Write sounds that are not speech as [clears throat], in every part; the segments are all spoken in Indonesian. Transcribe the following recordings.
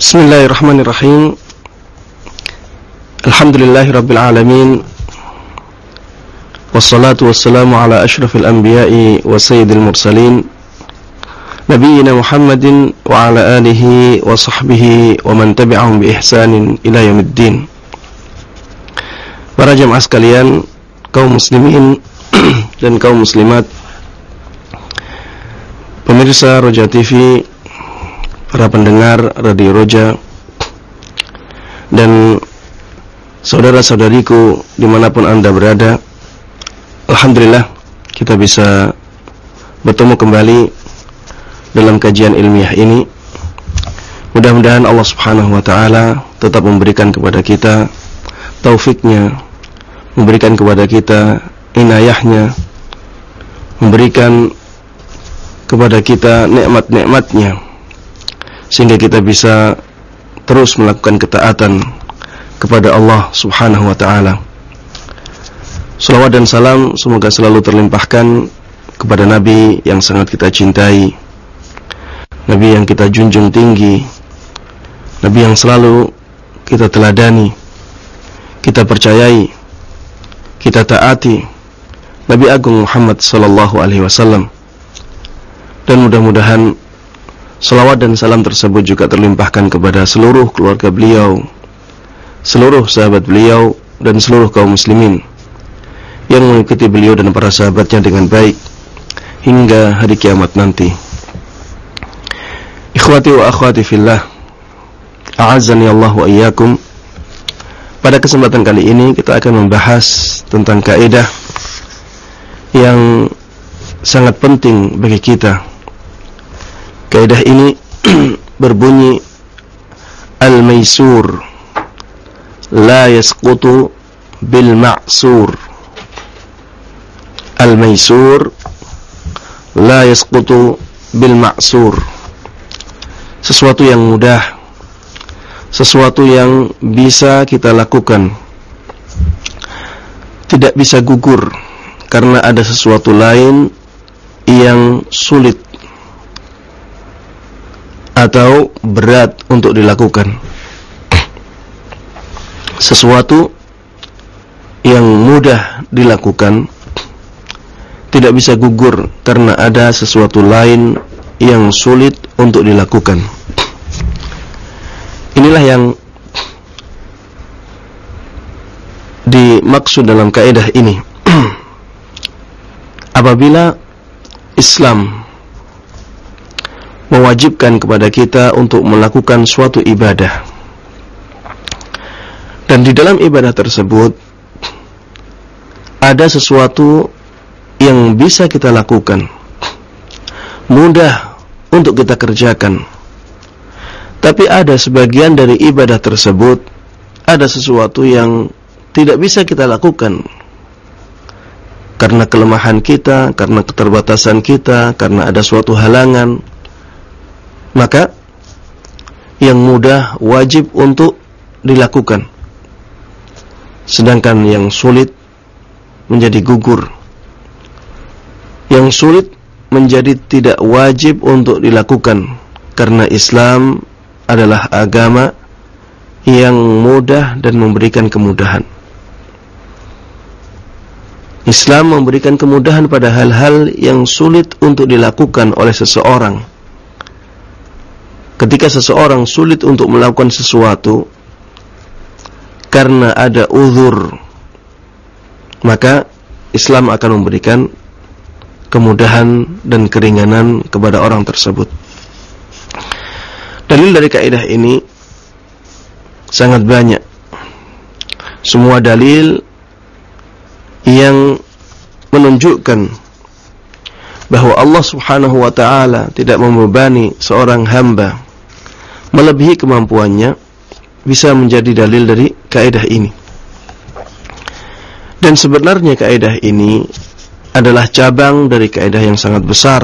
بسم الله الرحمن الرحيم الحمد لله رب العالمين والصلاة والسلام على أشرف الأنبياء وسيد المرسلين نبينا محمد وعلى آله وصحبه ومن تبعهم بإحسان إلى يوم الدين Para jemaah sekalian, kaum muslimin [clears throat] dan kaum muslimat, pemirsa Roja TV para pendengar Radio Roja dan saudara-saudariku di mana pun anda berada Alhamdulillah kita bisa bertemu kembali dalam kajian ilmiah ini. Mudah-mudahan Allah subhanahu wa ta'ala tetap memberikan kepada kita taufiknya memberikan kepada kita inayahnya memberikan kepada kita nikmat-nikmatnya sehingga kita bisa terus melakukan ketaatan kepada Allah Subhanahu wa taala. Salawat dan salam semoga selalu terlimpahkan kepada nabi yang sangat kita cintai. Nabi yang kita junjung tinggi. Nabi yang selalu kita teladani. Kita percayai. Kita taati. Nabi Agung Muhammad sallallahu alaihi wasallam. Dan mudah-mudahan Salawat dan salam tersebut juga terlimpahkan kepada seluruh keluarga beliau, seluruh sahabat beliau, dan seluruh kaum muslimin yang mengikuti beliau dan para sahabatnya dengan baik hingga hari kiamat nanti. Ikhwati wa akhwati fillah, a'azzani Allah wa iyyakum. Pada kesempatan kali ini kita akan membahas tentang kaidah yang sangat penting bagi kita Kaidah ini [clears throat] berbunyi Al-maisur la yasqutu bil ma'sur. Al-maisur la yasqutu bil ma'sur. Sesuatu yang mudah, sesuatu yang bisa kita lakukan tidak bisa gugur karena ada sesuatu lain yang sulit atau berat untuk dilakukan. Sesuatu yang mudah dilakukan tidak bisa gugur karena ada sesuatu lain yang sulit untuk dilakukan. Inilah yang dimaksud dalam kaidah ini. [clears throat] Apabila Islam mewajibkan kepada kita untuk melakukan suatu ibadah. Dan di dalam ibadah tersebut ada sesuatu yang bisa kita lakukan. Mudah untuk kita kerjakan. Tapi ada sebagian dari ibadah tersebut ada sesuatu yang tidak bisa kita lakukan karena kelemahan kita, karena keterbatasan kita, karena ada suatu halangan maka yang mudah wajib untuk dilakukan. Sedangkan yang sulit menjadi gugur. Yang sulit menjadi tidak wajib untuk dilakukan karena Islam adalah agama yang mudah dan memberikan kemudahan. Islam memberikan kemudahan pada hal-hal yang sulit untuk dilakukan oleh seseorang ketika seseorang sulit untuk melakukan sesuatu karena ada uzur maka Islam akan memberikan kemudahan dan keringanan kepada orang tersebut. Dalil dari kaidah ini sangat banyak. Semua dalil yang menunjukkan bahwa Allah Subhanahu wa taala tidak membebani seorang hamba melebihi kemampuannya bisa menjadi dalil dari kaidah ini. Dan sebenarnya kaidah ini adalah cabang dari kaidah yang sangat besar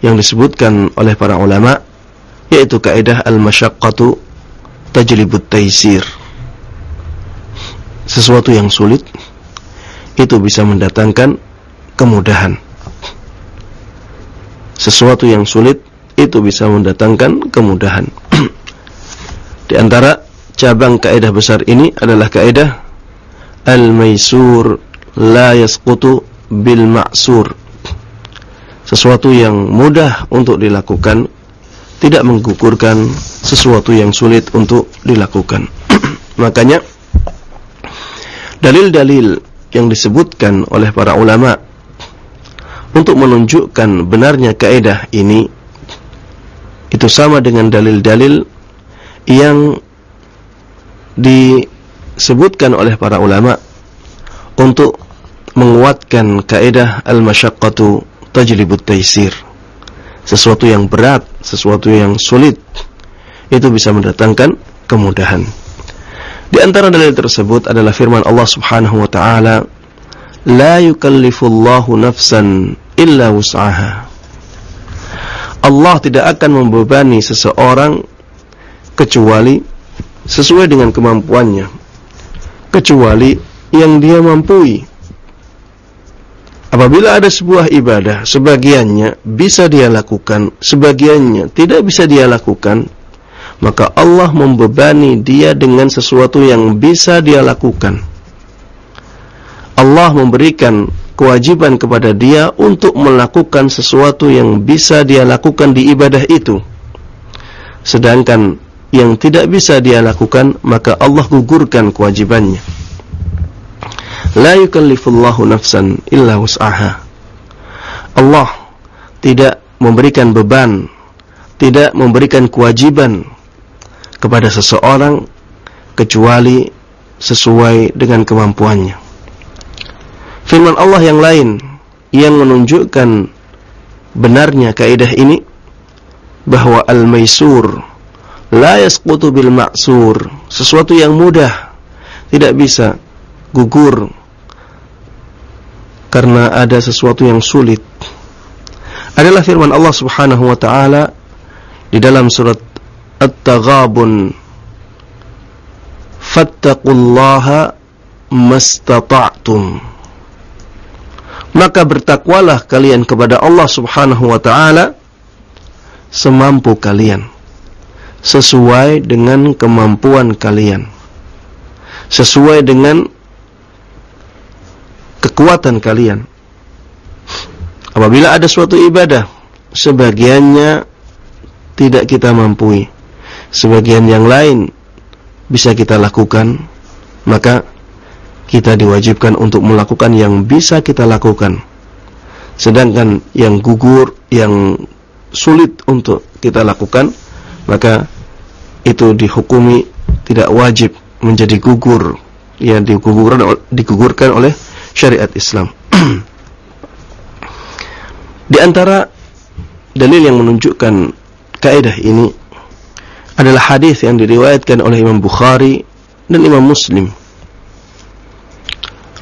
yang disebutkan oleh para ulama yaitu kaidah al-masyaqqatu tajlibut taisir. Sesuatu yang sulit itu bisa mendatangkan kemudahan. Sesuatu yang sulit itu bisa mendatangkan kemudahan. [clears throat] Di antara cabang kaidah besar ini adalah kaidah al-maisur la yasqutu bil ma'sur. Sesuatu yang mudah untuk dilakukan tidak menggugurkan sesuatu yang sulit untuk dilakukan. [clears throat] Makanya dalil-dalil yang disebutkan oleh para ulama untuk menunjukkan benarnya kaidah ini itu sama dengan dalil-dalil yang disebutkan oleh para ulama untuk menguatkan kaidah al-masyaqqatu tajlibut taisir. Sesuatu yang berat, sesuatu yang sulit itu bisa mendatangkan kemudahan. Di antara dalil tersebut adalah firman Allah Subhanahu wa taala, "La yukallifullahu nafsan illa wus'aha." Allah tidak akan membebani seseorang kecuali sesuai dengan kemampuannya. Kecuali yang dia mampu apabila ada sebuah ibadah sebagiannya bisa dia lakukan sebagiannya tidak bisa dia lakukan maka Allah membebani dia dengan sesuatu yang bisa dia lakukan. Allah memberikan kewajiban kepada dia untuk melakukan sesuatu yang bisa dia lakukan di ibadah itu. Sedangkan yang tidak bisa dia lakukan maka Allah gugurkan kewajibannya. La yukallifullahu nafsan illa wus'aha. Allah tidak memberikan beban tidak memberikan kewajiban kepada seseorang kecuali sesuai dengan kemampuannya firman Allah yang lain yang menunjukkan benarnya kaidah ini bahwa al-maisur la yasqutu bil ma'sur sesuatu yang mudah tidak bisa gugur karena ada sesuatu yang sulit. Adalah firman Allah Subhanahu wa taala di dalam surat At-Taghabun fattaqullaha mastata'tum maka bertakwalah kalian kepada Allah Subhanahu wa taala semampu kalian sesuai dengan kemampuan kalian. Sesuai dengan kekuatan kalian. Apabila ada suatu ibadah, sebagiannya tidak kita mampu, sebagian yang lain bisa kita lakukan, maka kita diwajibkan untuk melakukan yang bisa kita lakukan. Sedangkan yang gugur, yang sulit untuk kita lakukan, maka itu dihukumi tidak wajib menjadi gugur yang digugurkan digugurkan oleh syariat Islam. [clears throat] Di antara dalil yang menunjukkan kaidah ini adalah hadis yang diriwayatkan oleh Imam Bukhari dan Imam Muslim.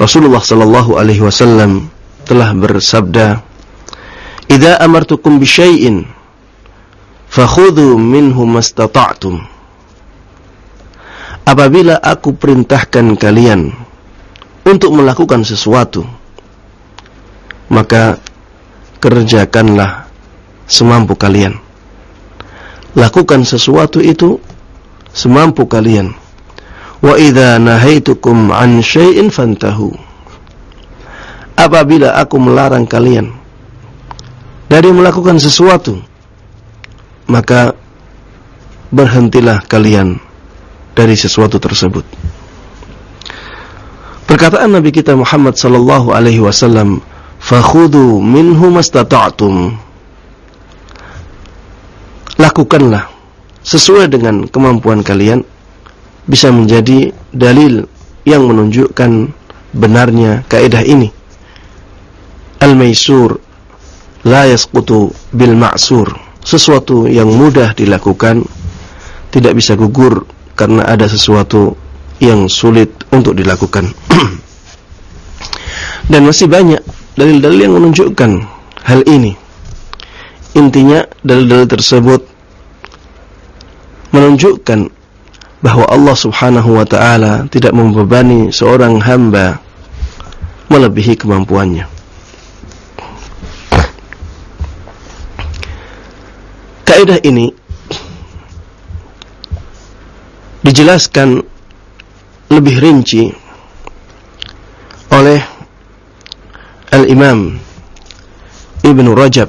Rasulullah sallallahu alaihi wasallam telah bersabda, "Idza amartukum bi syai'in fakhudhu minhu mastata'tum." apabila aku perintahkan kalian untuk melakukan sesuatu maka kerjakanlah semampu kalian lakukan sesuatu itu semampu kalian wa idza nahaitukum an syai'in fantahu apabila aku melarang kalian dari melakukan sesuatu maka berhentilah kalian dari sesuatu tersebut. Perkataan Nabi kita Muhammad sallallahu alaihi wasallam, "Fakhudhu minhu mastata'tum." Lakukanlah sesuai dengan kemampuan kalian bisa menjadi dalil yang menunjukkan benarnya kaidah ini. Al-maisur la yasqutu bil ma'sur. Sesuatu yang mudah dilakukan tidak bisa gugur karena ada sesuatu yang sulit untuk dilakukan. [clears throat] Dan masih banyak dalil-dalil yang menunjukkan hal ini. Intinya dalil-dalil tersebut menunjukkan bahwa Allah Subhanahu wa taala tidak membebani seorang hamba melebihi kemampuannya. Kaidah ini dijelaskan lebih rinci oleh Al-Imam Ibn Rajab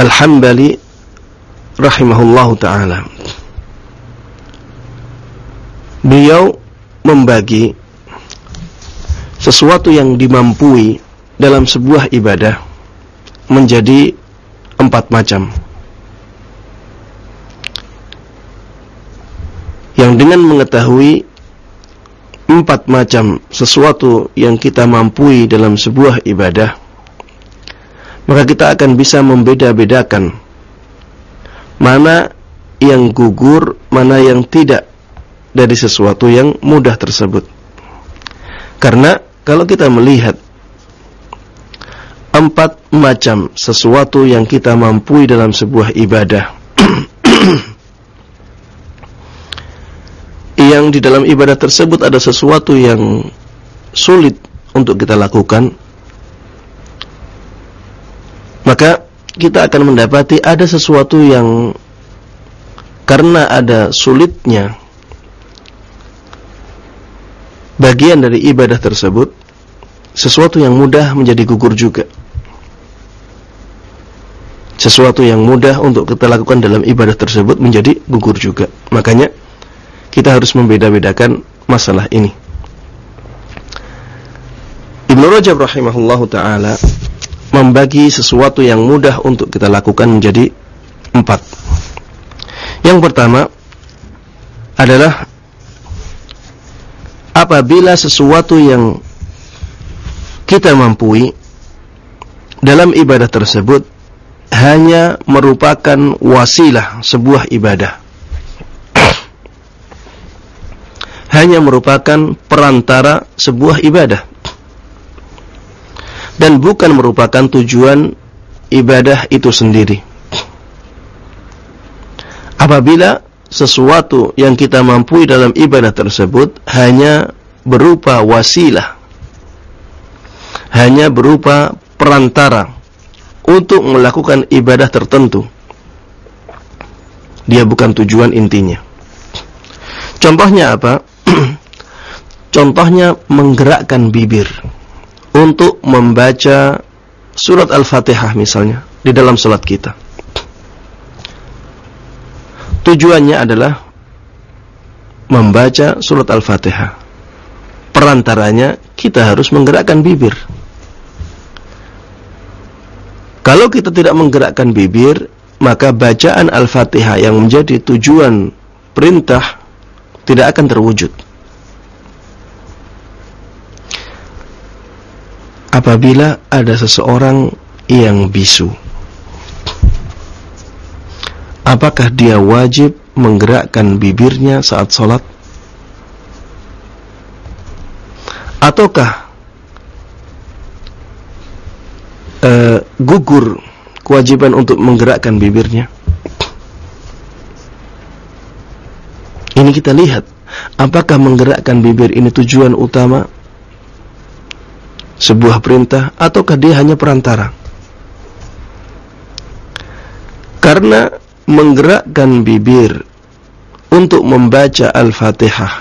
Al-Hambali rahimahullahu taala. Beliau membagi sesuatu yang dimampui dalam sebuah ibadah menjadi empat macam. Yang dengan mengetahui empat macam sesuatu yang kita mampui dalam sebuah ibadah, maka kita akan bisa membeda-bedakan mana yang gugur, mana yang tidak dari sesuatu yang mudah tersebut. Karena kalau kita melihat empat macam sesuatu yang kita mampu dalam sebuah ibadah [clears throat] yang di dalam ibadah tersebut ada sesuatu yang sulit untuk kita lakukan maka kita akan mendapati ada sesuatu yang karena ada sulitnya bagian dari ibadah tersebut sesuatu yang mudah menjadi gugur juga. Sesuatu yang mudah untuk kita lakukan dalam ibadah tersebut menjadi gugur juga. Makanya kita harus membeda-bedakan masalah ini. Ibnu Rajab rahimahullahu taala membagi sesuatu yang mudah untuk kita lakukan menjadi empat. Yang pertama adalah apabila sesuatu yang kita mampu dalam ibadah tersebut hanya merupakan wasilah sebuah ibadah. [coughs] Hanya merupakan perantara sebuah ibadah. Dan bukan merupakan tujuan ibadah itu sendiri. Apabila sesuatu yang kita mampu dalam ibadah tersebut hanya berupa wasilah. Hanya berupa perantara untuk melakukan ibadah tertentu. Dia bukan tujuan intinya. Contohnya apa? [clears throat] Contohnya menggerakkan bibir untuk membaca surat Al-Fatihah misalnya di dalam salat kita. Tujuannya adalah membaca surat Al-Fatihah. Perantaranya kita harus menggerakkan bibir. Kalau kita tidak menggerakkan bibir, maka bacaan Al-Fatihah yang menjadi tujuan perintah tidak akan terwujud. Apabila ada seseorang yang bisu, apakah dia wajib menggerakkan bibirnya saat sholat? Ataukah uh, gugur kewajiban untuk menggerakkan bibirnya? Ini kita lihat, apakah menggerakkan bibir ini tujuan utama sebuah perintah ataukah dia hanya perantara? Karena menggerakkan bibir untuk membaca Al-Fatihah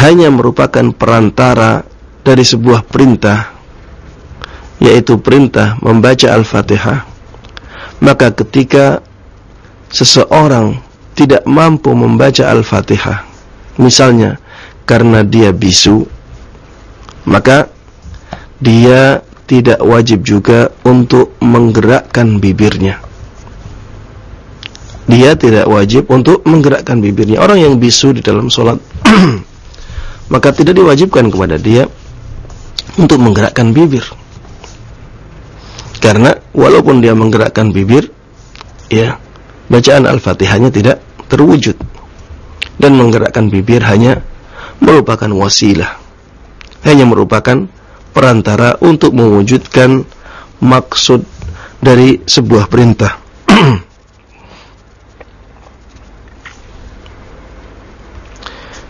hanya merupakan perantara dari sebuah perintah yaitu perintah membaca Al-Fatihah maka ketika seseorang tidak mampu membaca Al-Fatihah misalnya karena dia bisu maka dia tidak wajib juga untuk menggerakkan bibirnya dia tidak wajib untuk menggerakkan bibirnya. Orang yang bisu di dalam sholat, [clears throat] maka tidak diwajibkan kepada dia untuk menggerakkan bibir. Karena walaupun dia menggerakkan bibir, ya bacaan al-fatihahnya tidak terwujud. Dan menggerakkan bibir hanya merupakan wasilah. Hanya merupakan perantara untuk mewujudkan maksud dari sebuah perintah. [clears throat]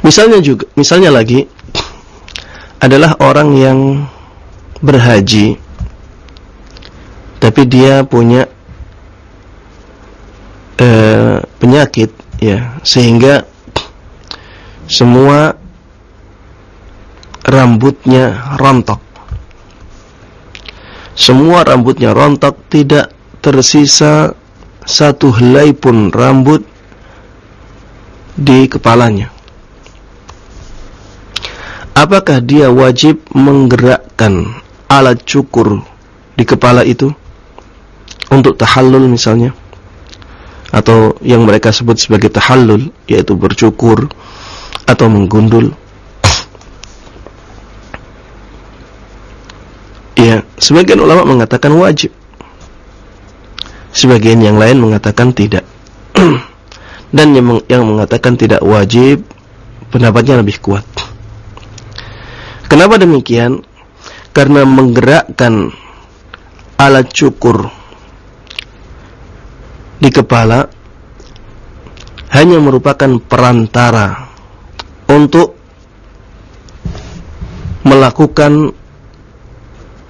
Misalnya juga, misalnya lagi adalah orang yang berhaji tapi dia punya uh, penyakit ya sehingga semua rambutnya rontok. Semua rambutnya rontok tidak tersisa satu helai pun rambut di kepalanya apakah dia wajib menggerakkan alat cukur di kepala itu? Untuk tahallul misalnya. Atau yang mereka sebut sebagai tahallul yaitu bercukur atau menggundul. Ya sebagian ulama mengatakan wajib. Sebagian yang lain mengatakan tidak. [clears throat] Dan yang, yang mengatakan tidak wajib pendapatnya lebih kuat kenapa demikian karena menggerakkan alat cukur di kepala hanya merupakan perantara untuk melakukan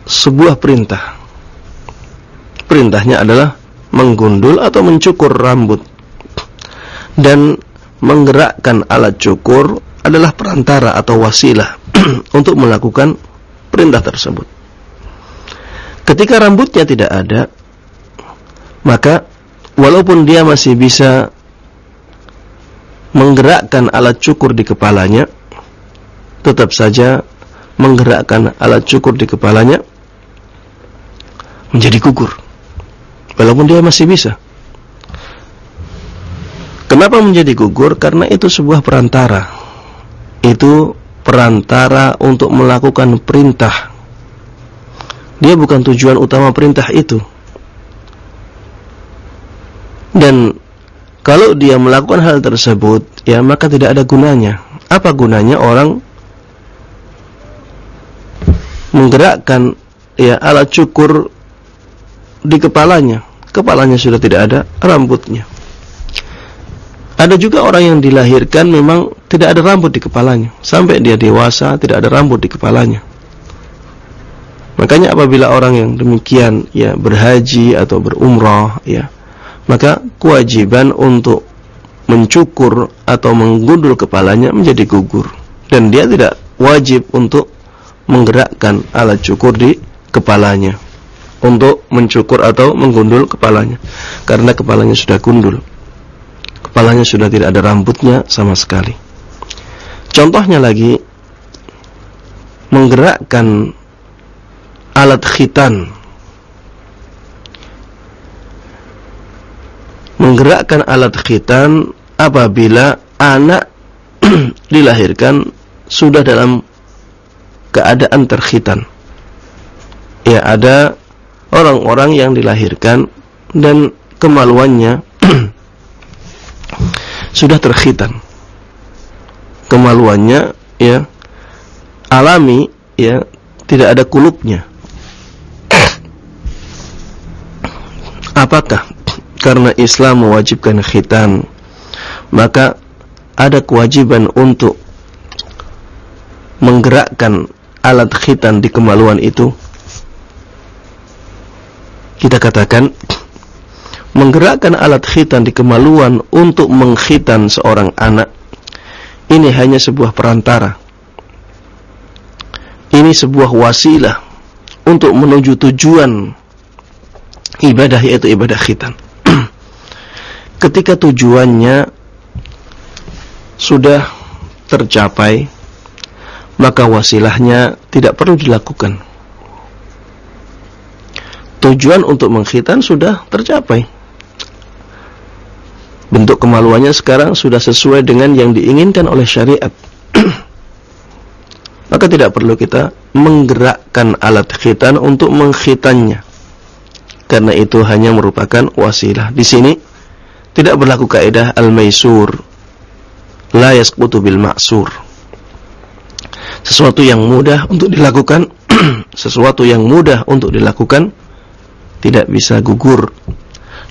sebuah perintah. Perintahnya adalah menggundul atau mencukur rambut. Dan menggerakkan alat cukur adalah perantara atau wasilah [clears throat] untuk melakukan perintah tersebut. Ketika rambutnya tidak ada, maka walaupun dia masih bisa menggerakkan alat cukur di kepalanya, tetap saja menggerakkan alat cukur di kepalanya menjadi gugur. Walaupun dia masih bisa. Kenapa menjadi gugur? Karena itu sebuah perantara. Itu perantara untuk melakukan perintah. Dia bukan tujuan utama perintah itu. Dan kalau dia melakukan hal tersebut, ya maka tidak ada gunanya. Apa gunanya orang menggerakkan ya alat cukur di kepalanya? Kepalanya sudah tidak ada rambutnya. Ada juga orang yang dilahirkan memang tidak ada rambut di kepalanya. Sampai dia dewasa tidak ada rambut di kepalanya. Makanya apabila orang yang demikian ya berhaji atau berumrah ya maka kewajiban untuk mencukur atau menggundul kepalanya menjadi gugur dan dia tidak wajib untuk menggerakkan alat cukur di kepalanya untuk mencukur atau menggundul kepalanya karena kepalanya sudah gundul kepalanya sudah tidak ada rambutnya sama sekali contohnya lagi menggerakkan alat khitan menggerakkan alat khitan apabila anak [clears throat] dilahirkan sudah dalam keadaan terkhitan. Ya, ada orang-orang yang dilahirkan dan kemaluannya [clears throat] sudah terkhitan. Kemaluannya ya alami ya tidak ada kulupnya. Apakah karena Islam mewajibkan khitan maka ada kewajiban untuk menggerakkan alat khitan di kemaluan itu kita katakan menggerakkan alat khitan di kemaluan untuk mengkhitan seorang anak. Ini hanya sebuah perantara. Ini sebuah wasilah untuk menuju tujuan ibadah yaitu ibadah khitan. [clears throat] Ketika tujuannya sudah tercapai maka wasilahnya tidak perlu dilakukan. Tujuan untuk mengkhitan sudah tercapai bentuk kemaluannya sekarang sudah sesuai dengan yang diinginkan oleh syariat. [clears throat] Maka tidak perlu kita menggerakkan alat khitan untuk mengkhitannya. Karena itu hanya merupakan wasilah. Di sini tidak berlaku kaidah al-maisur. La yasqutu bil ma'sur. Sesuatu yang mudah untuk dilakukan [clears throat] sesuatu yang mudah untuk dilakukan tidak bisa gugur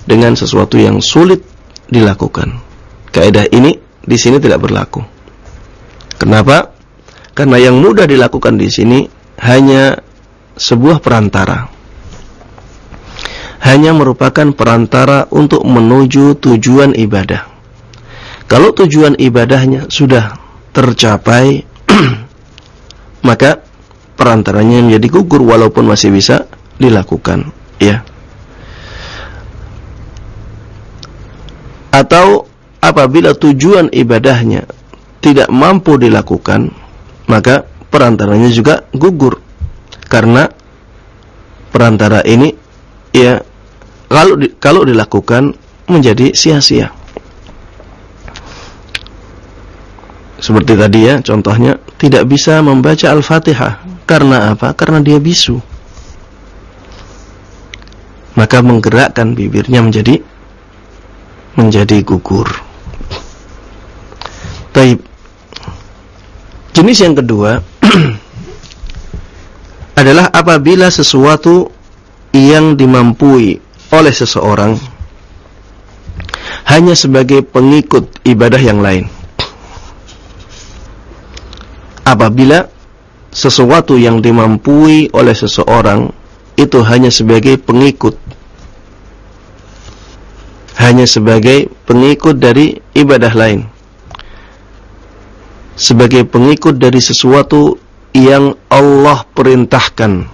dengan sesuatu yang sulit dilakukan kaidah ini di sini tidak berlaku kenapa karena yang mudah dilakukan di sini hanya sebuah perantara hanya merupakan perantara untuk menuju tujuan ibadah. Kalau tujuan ibadahnya sudah tercapai, [clears throat] maka perantaranya menjadi gugur walaupun masih bisa dilakukan, ya. Atau apabila tujuan ibadahnya tidak mampu dilakukan, maka perantaranya juga gugur. Karena perantara ini ya kalau di, kalau dilakukan menjadi sia-sia. Seperti tadi ya, contohnya tidak bisa membaca Al-Fatihah. Karena apa? Karena dia bisu. Maka menggerakkan bibirnya menjadi menjadi gugur. Taib. Jenis yang kedua [clears throat] adalah apabila sesuatu yang dimampui oleh seseorang hanya sebagai pengikut ibadah yang lain. Apabila sesuatu yang dimampui oleh seseorang itu hanya sebagai pengikut hanya sebagai pengikut dari ibadah lain sebagai pengikut dari sesuatu yang Allah perintahkan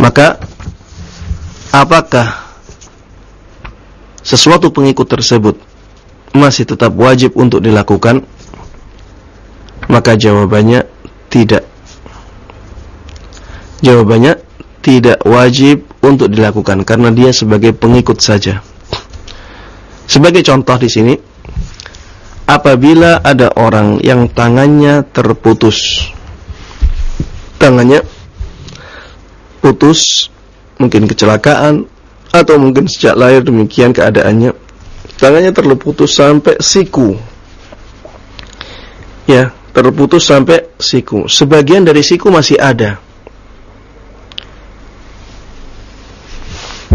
maka apakah sesuatu pengikut tersebut masih tetap wajib untuk dilakukan? Maka jawabannya tidak. Jawabannya tidak wajib untuk dilakukan karena dia sebagai pengikut saja. Sebagai contoh di sini, apabila ada orang yang tangannya terputus, tangannya putus, mungkin kecelakaan atau mungkin sejak lahir demikian keadaannya tangannya terputus sampai siku. Ya terputus sampai siku. Sebagian dari siku masih ada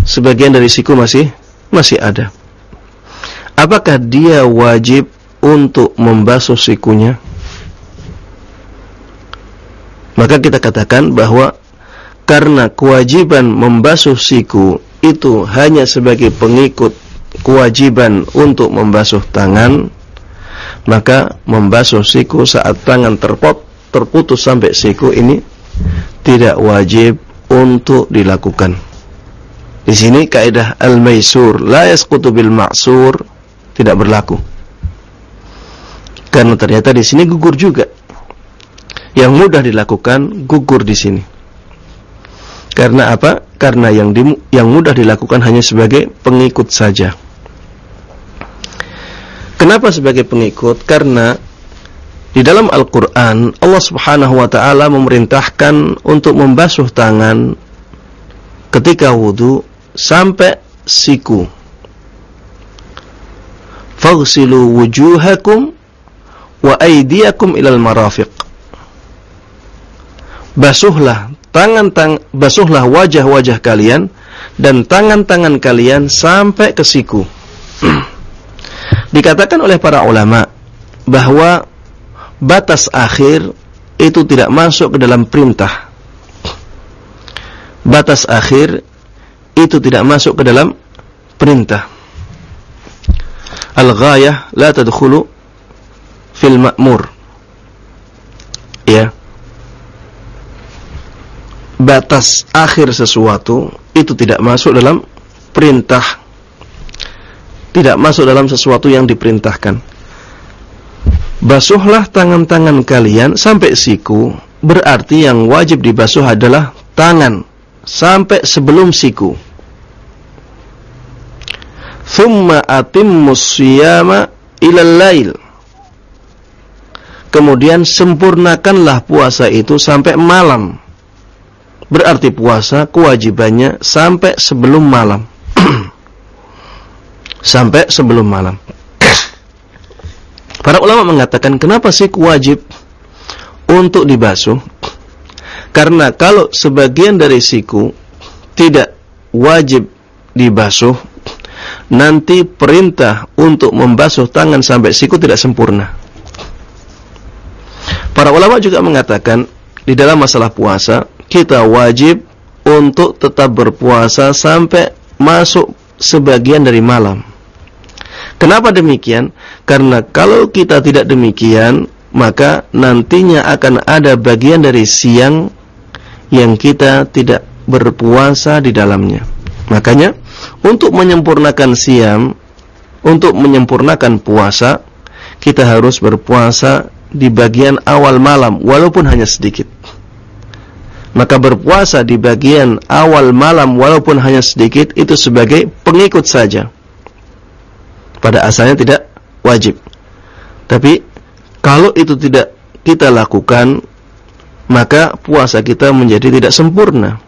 sebagian dari siku masih masih ada. Apakah dia wajib untuk membasuh sikunya? Maka kita katakan bahwa karena kewajiban membasuh siku itu hanya sebagai pengikut kewajiban untuk membasuh tangan maka membasuh siku saat tangan terpot terputus sampai siku ini tidak wajib untuk dilakukan di sini kaidah al-maisur la yasqutu bil ma'sur tidak berlaku karena ternyata di sini gugur juga yang mudah dilakukan gugur di sini karena apa? Karena yang di, yang mudah dilakukan hanya sebagai pengikut saja. Kenapa sebagai pengikut? Karena di dalam Al-Quran Allah subhanahu wa ta'ala memerintahkan untuk membasuh tangan ketika wudhu sampai siku. Faghsilu wujuhakum wa aydiyakum ilal marafiq. Basuhlah tangan tang basuhlah wajah-wajah kalian dan tangan-tangan kalian sampai ke siku. [clears throat] Dikatakan oleh para ulama bahwa batas akhir itu tidak masuk ke dalam perintah. Batas akhir itu tidak masuk ke dalam perintah. Al-ghayah la tadkhulu fil ma'mur. Ya batas akhir sesuatu itu tidak masuk dalam perintah tidak masuk dalam sesuatu yang diperintahkan basuhlah tangan-tangan kalian sampai siku berarti yang wajib dibasuh adalah tangan sampai sebelum siku thumma atimmus siyama ilal lail kemudian sempurnakanlah puasa itu sampai malam Berarti puasa kewajibannya sampai sebelum malam. [clears throat] sampai sebelum malam. Para ulama mengatakan kenapa sih wajib untuk dibasuh? Karena kalau sebagian dari siku tidak wajib dibasuh, nanti perintah untuk membasuh tangan sampai siku tidak sempurna. Para ulama juga mengatakan di dalam masalah puasa kita wajib untuk tetap berpuasa sampai masuk sebagian dari malam. Kenapa demikian? Karena kalau kita tidak demikian, maka nantinya akan ada bagian dari siang yang kita tidak berpuasa di dalamnya. Makanya, untuk menyempurnakan siam, untuk menyempurnakan puasa, kita harus berpuasa di bagian awal malam, walaupun hanya sedikit. Maka berpuasa di bagian awal malam, walaupun hanya sedikit, itu sebagai pengikut saja pada asalnya tidak wajib. Tapi kalau itu tidak kita lakukan, maka puasa kita menjadi tidak sempurna.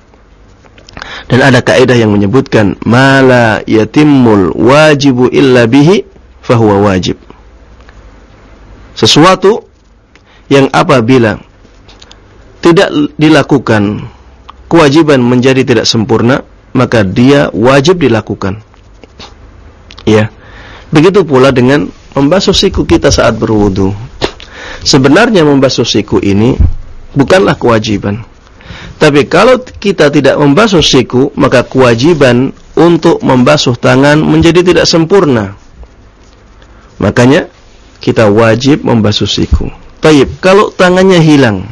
Dan ada kaidah yang menyebutkan mala yatimul wajibu illa bihi fahuwa wajib. Sesuatu yang apabila tidak dilakukan kewajiban menjadi tidak sempurna, maka dia wajib dilakukan. Ya. Begitu pula dengan membasuh siku kita saat berwudu. Sebenarnya membasuh siku ini bukanlah kewajiban. Tapi kalau kita tidak membasuh siku, maka kewajiban untuk membasuh tangan menjadi tidak sempurna. Makanya kita wajib membasuh siku. Taib, kalau tangannya hilang,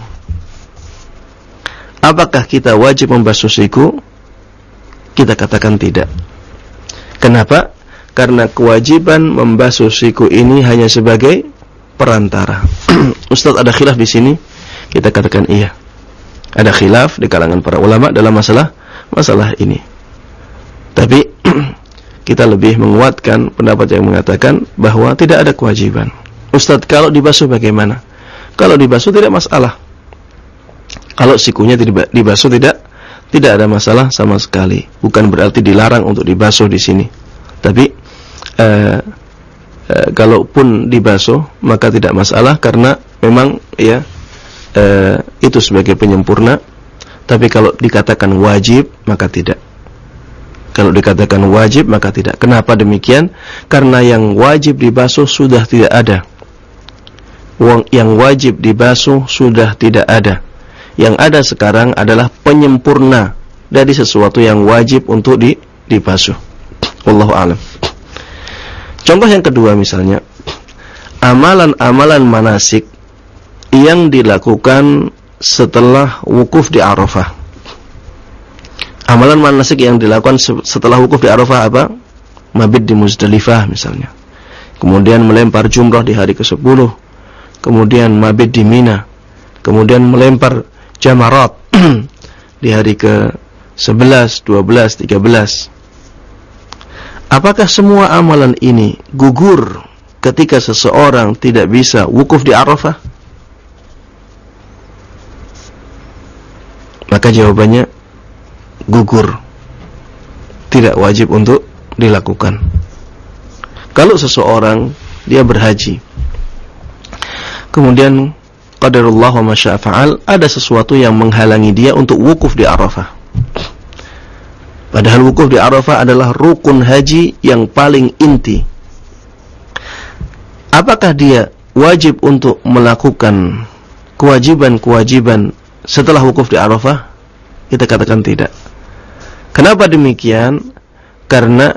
apakah kita wajib membasuh siku? Kita katakan tidak. Kenapa? karena kewajiban membasuh siku ini hanya sebagai perantara. [clears throat] Ustaz ada khilaf di sini? Kita katakan iya. Ada khilaf di kalangan para ulama dalam masalah masalah ini. Tapi [clears throat] kita lebih menguatkan pendapat yang mengatakan bahwa tidak ada kewajiban. Ustaz, kalau dibasuh bagaimana? Kalau dibasuh tidak masalah. Kalau sikunya dibasuh tidak tidak ada masalah sama sekali. Bukan berarti dilarang untuk dibasuh di sini. Tapi uh, uh, kalaupun dibasuh maka tidak masalah karena memang ya uh, itu sebagai penyempurna tapi kalau dikatakan wajib maka tidak. Kalau dikatakan wajib maka tidak. Kenapa demikian? Karena yang wajib dibasuh sudah tidak ada. Yang wajib dibasuh sudah tidak ada. Yang ada sekarang adalah penyempurna dari sesuatu yang wajib untuk di, dibasuh. Wallahu alam. Contoh yang kedua misalnya, amalan-amalan manasik yang dilakukan setelah wukuf di Arafah. Amalan manasik yang dilakukan setelah wukuf di Arafah apa? Mabit di Muzdalifah misalnya. Kemudian melempar jumrah di hari ke-10. Kemudian mabit di Mina. Kemudian melempar jamarat [clears throat] di hari ke-11, 12, 13. Apakah semua amalan ini gugur ketika seseorang tidak bisa wukuf di Arafah? Maka jawabannya gugur. Tidak wajib untuk dilakukan. Kalau seseorang dia berhaji. Kemudian qadarullah wa masya'fa'al ada sesuatu yang menghalangi dia untuk wukuf di Arafah. Padahal wukuf di Arafah adalah rukun haji yang paling inti. Apakah dia wajib untuk melakukan kewajiban-kewajiban setelah wukuf di Arafah? Kita katakan tidak. Kenapa demikian? Karena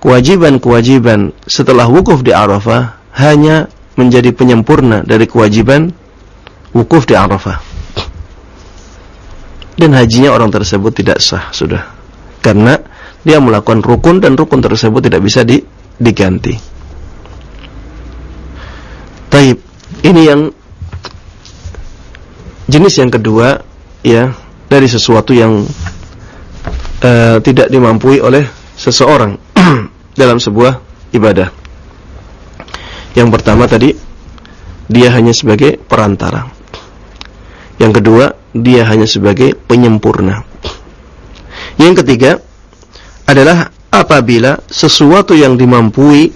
kewajiban-kewajiban setelah wukuf di Arafah hanya menjadi penyempurna dari kewajiban wukuf di Arafah. Dan hajinya orang tersebut tidak sah sudah karena dia melakukan rukun dan rukun tersebut tidak bisa di, diganti. Taib, ini yang jenis yang kedua ya dari sesuatu yang uh, tidak dimampui oleh seseorang [clears throat] dalam sebuah ibadah. Yang pertama tadi dia hanya sebagai perantara. Yang kedua, dia hanya sebagai penyempurna. Yang ketiga adalah apabila sesuatu yang dimampui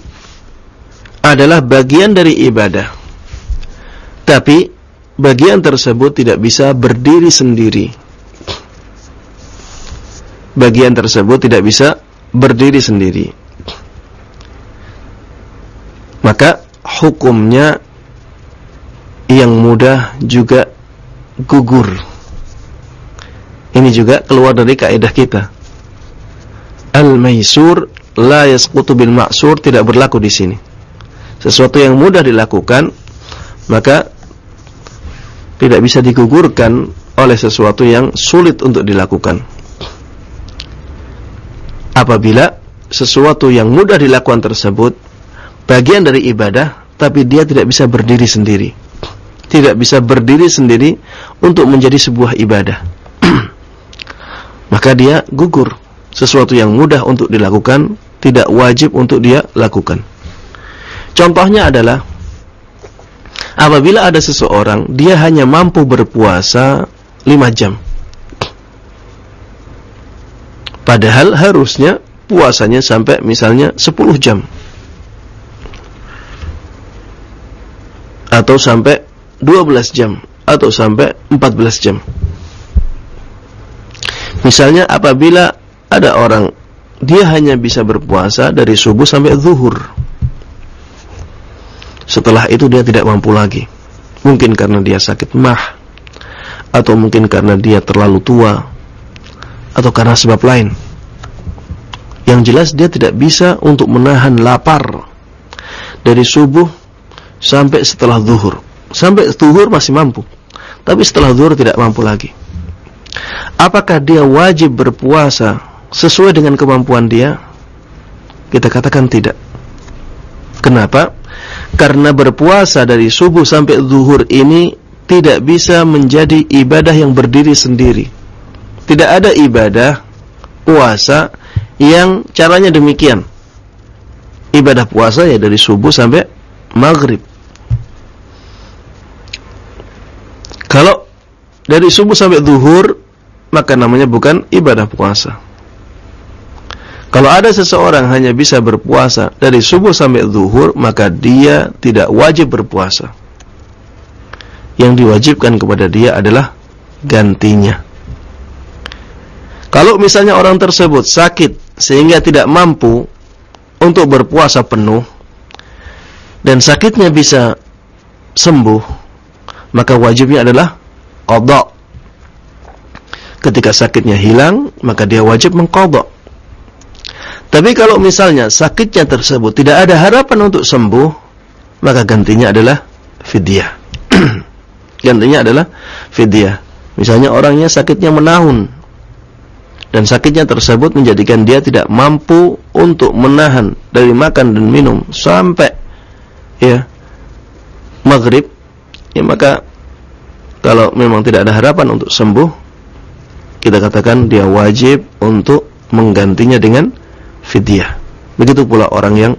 adalah bagian dari ibadah. Tapi bagian tersebut tidak bisa berdiri sendiri. Bagian tersebut tidak bisa berdiri sendiri. Maka hukumnya yang mudah juga gugur ini juga keluar dari kaidah kita. Al-maisur la yasqutu bil ma'sur tidak berlaku di sini. Sesuatu yang mudah dilakukan maka tidak bisa digugurkan oleh sesuatu yang sulit untuk dilakukan. Apabila sesuatu yang mudah dilakukan tersebut bagian dari ibadah tapi dia tidak bisa berdiri sendiri. Tidak bisa berdiri sendiri untuk menjadi sebuah ibadah. [clears throat] Maka dia gugur. Sesuatu yang mudah untuk dilakukan tidak wajib untuk dia lakukan. Contohnya adalah apabila ada seseorang dia hanya mampu berpuasa 5 jam. Padahal harusnya puasanya sampai misalnya 10 jam. Atau sampai 12 jam atau sampai 14 jam. Misalnya apabila ada orang dia hanya bisa berpuasa dari subuh sampai zuhur. Setelah itu dia tidak mampu lagi. Mungkin karena dia sakit mah atau mungkin karena dia terlalu tua atau karena sebab lain. Yang jelas dia tidak bisa untuk menahan lapar dari subuh sampai setelah zuhur. Sampai zuhur masih mampu. Tapi setelah zuhur tidak mampu lagi. Apakah dia wajib berpuasa sesuai dengan kemampuan dia? Kita katakan tidak. Kenapa? Karena berpuasa dari subuh sampai zuhur ini tidak bisa menjadi ibadah yang berdiri sendiri. Tidak ada ibadah puasa yang caranya demikian. Ibadah puasa ya dari subuh sampai maghrib. Kalau dari subuh sampai zuhur maka namanya bukan ibadah puasa. Kalau ada seseorang hanya bisa berpuasa dari subuh sampai zuhur, maka dia tidak wajib berpuasa. Yang diwajibkan kepada dia adalah gantinya. Kalau misalnya orang tersebut sakit sehingga tidak mampu untuk berpuasa penuh dan sakitnya bisa sembuh, maka wajibnya adalah qada. Ketika sakitnya hilang, maka dia wajib mengqada. Tapi kalau misalnya sakitnya tersebut tidak ada harapan untuk sembuh, maka gantinya adalah fidyah. [clears throat] gantinya adalah fidyah. Misalnya orangnya sakitnya menahun dan sakitnya tersebut menjadikan dia tidak mampu untuk menahan dari makan dan minum sampai ya maghrib, ya maka kalau memang tidak ada harapan untuk sembuh, kita katakan dia wajib untuk menggantinya dengan fidyah. Begitu pula orang yang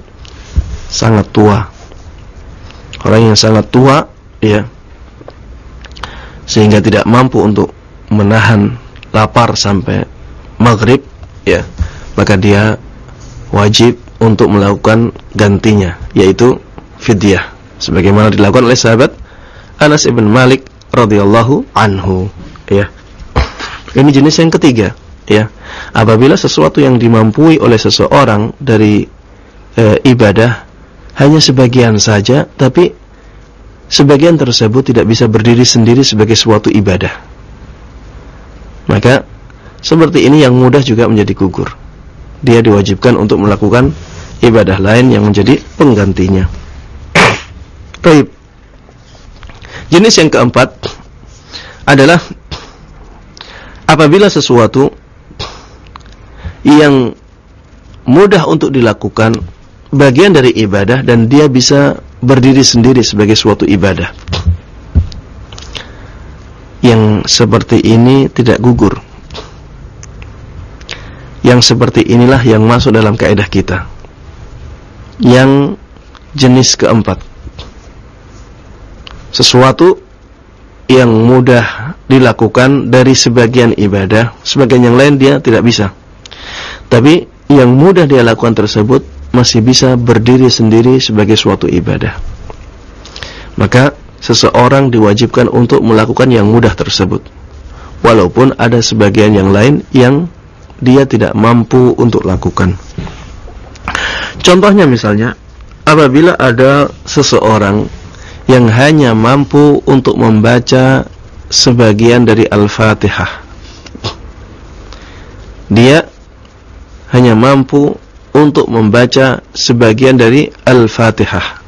sangat tua. Orang yang sangat tua ya sehingga tidak mampu untuk menahan lapar sampai maghrib ya maka dia wajib untuk melakukan gantinya yaitu fidyah sebagaimana dilakukan oleh sahabat Anas ibn Malik radhiyallahu anhu ya ini jenis yang ketiga ya. Apabila sesuatu yang dimampui oleh seseorang dari e, ibadah hanya sebagian saja tapi sebagian tersebut tidak bisa berdiri sendiri sebagai suatu ibadah. Maka seperti ini yang mudah juga menjadi gugur. Dia diwajibkan untuk melakukan ibadah lain yang menjadi penggantinya. Baik. Jenis yang keempat adalah apabila sesuatu yang mudah untuk dilakukan bagian dari ibadah dan dia bisa berdiri sendiri sebagai suatu ibadah. Yang seperti ini tidak gugur. Yang seperti inilah yang masuk dalam kaidah kita. Yang jenis keempat. Sesuatu yang mudah dilakukan dari sebagian ibadah, sebagian yang lain dia tidak bisa. Tapi yang mudah dia lakukan tersebut masih bisa berdiri sendiri sebagai suatu ibadah. Maka seseorang diwajibkan untuk melakukan yang mudah tersebut. Walaupun ada sebagian yang lain yang dia tidak mampu untuk lakukan. Contohnya misalnya, apabila ada seseorang yang hanya mampu untuk membaca sebagian dari Al-Fatihah. Dia hanya mampu untuk membaca sebagian dari Al-Fatihah.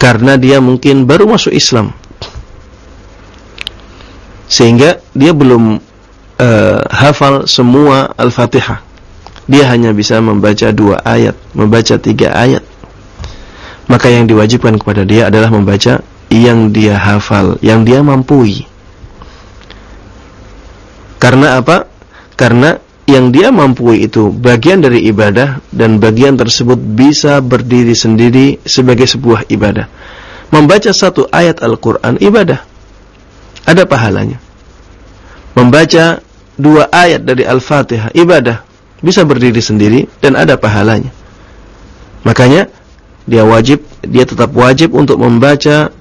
Karena dia mungkin baru masuk Islam. Sehingga dia belum uh, hafal semua Al-Fatihah. Dia hanya bisa membaca dua ayat, membaca tiga ayat. Maka yang diwajibkan kepada dia adalah membaca yang dia hafal, yang dia mampu. Karena apa? Karena yang dia mampu itu bagian dari ibadah dan bagian tersebut bisa berdiri sendiri sebagai sebuah ibadah. Membaca satu ayat Al-Quran ibadah. Ada pahalanya. Membaca dua ayat dari Al-Fatihah ibadah. Bisa berdiri sendiri dan ada pahalanya. Makanya dia wajib, dia tetap wajib untuk membaca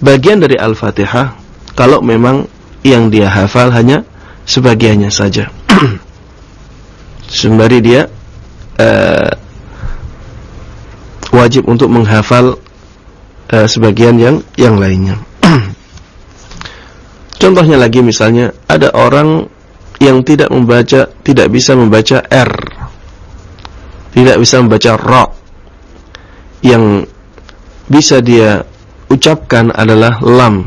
bagian dari Al-Fatihah kalau memang yang dia hafal hanya sebagiannya saja. [clears throat] sembari dia uh, wajib untuk menghafal uh, sebagian yang yang lainnya. [clears throat] Contohnya lagi misalnya ada orang yang tidak membaca tidak bisa membaca R. Tidak bisa membaca ra. Yang bisa dia ucapkan adalah lam.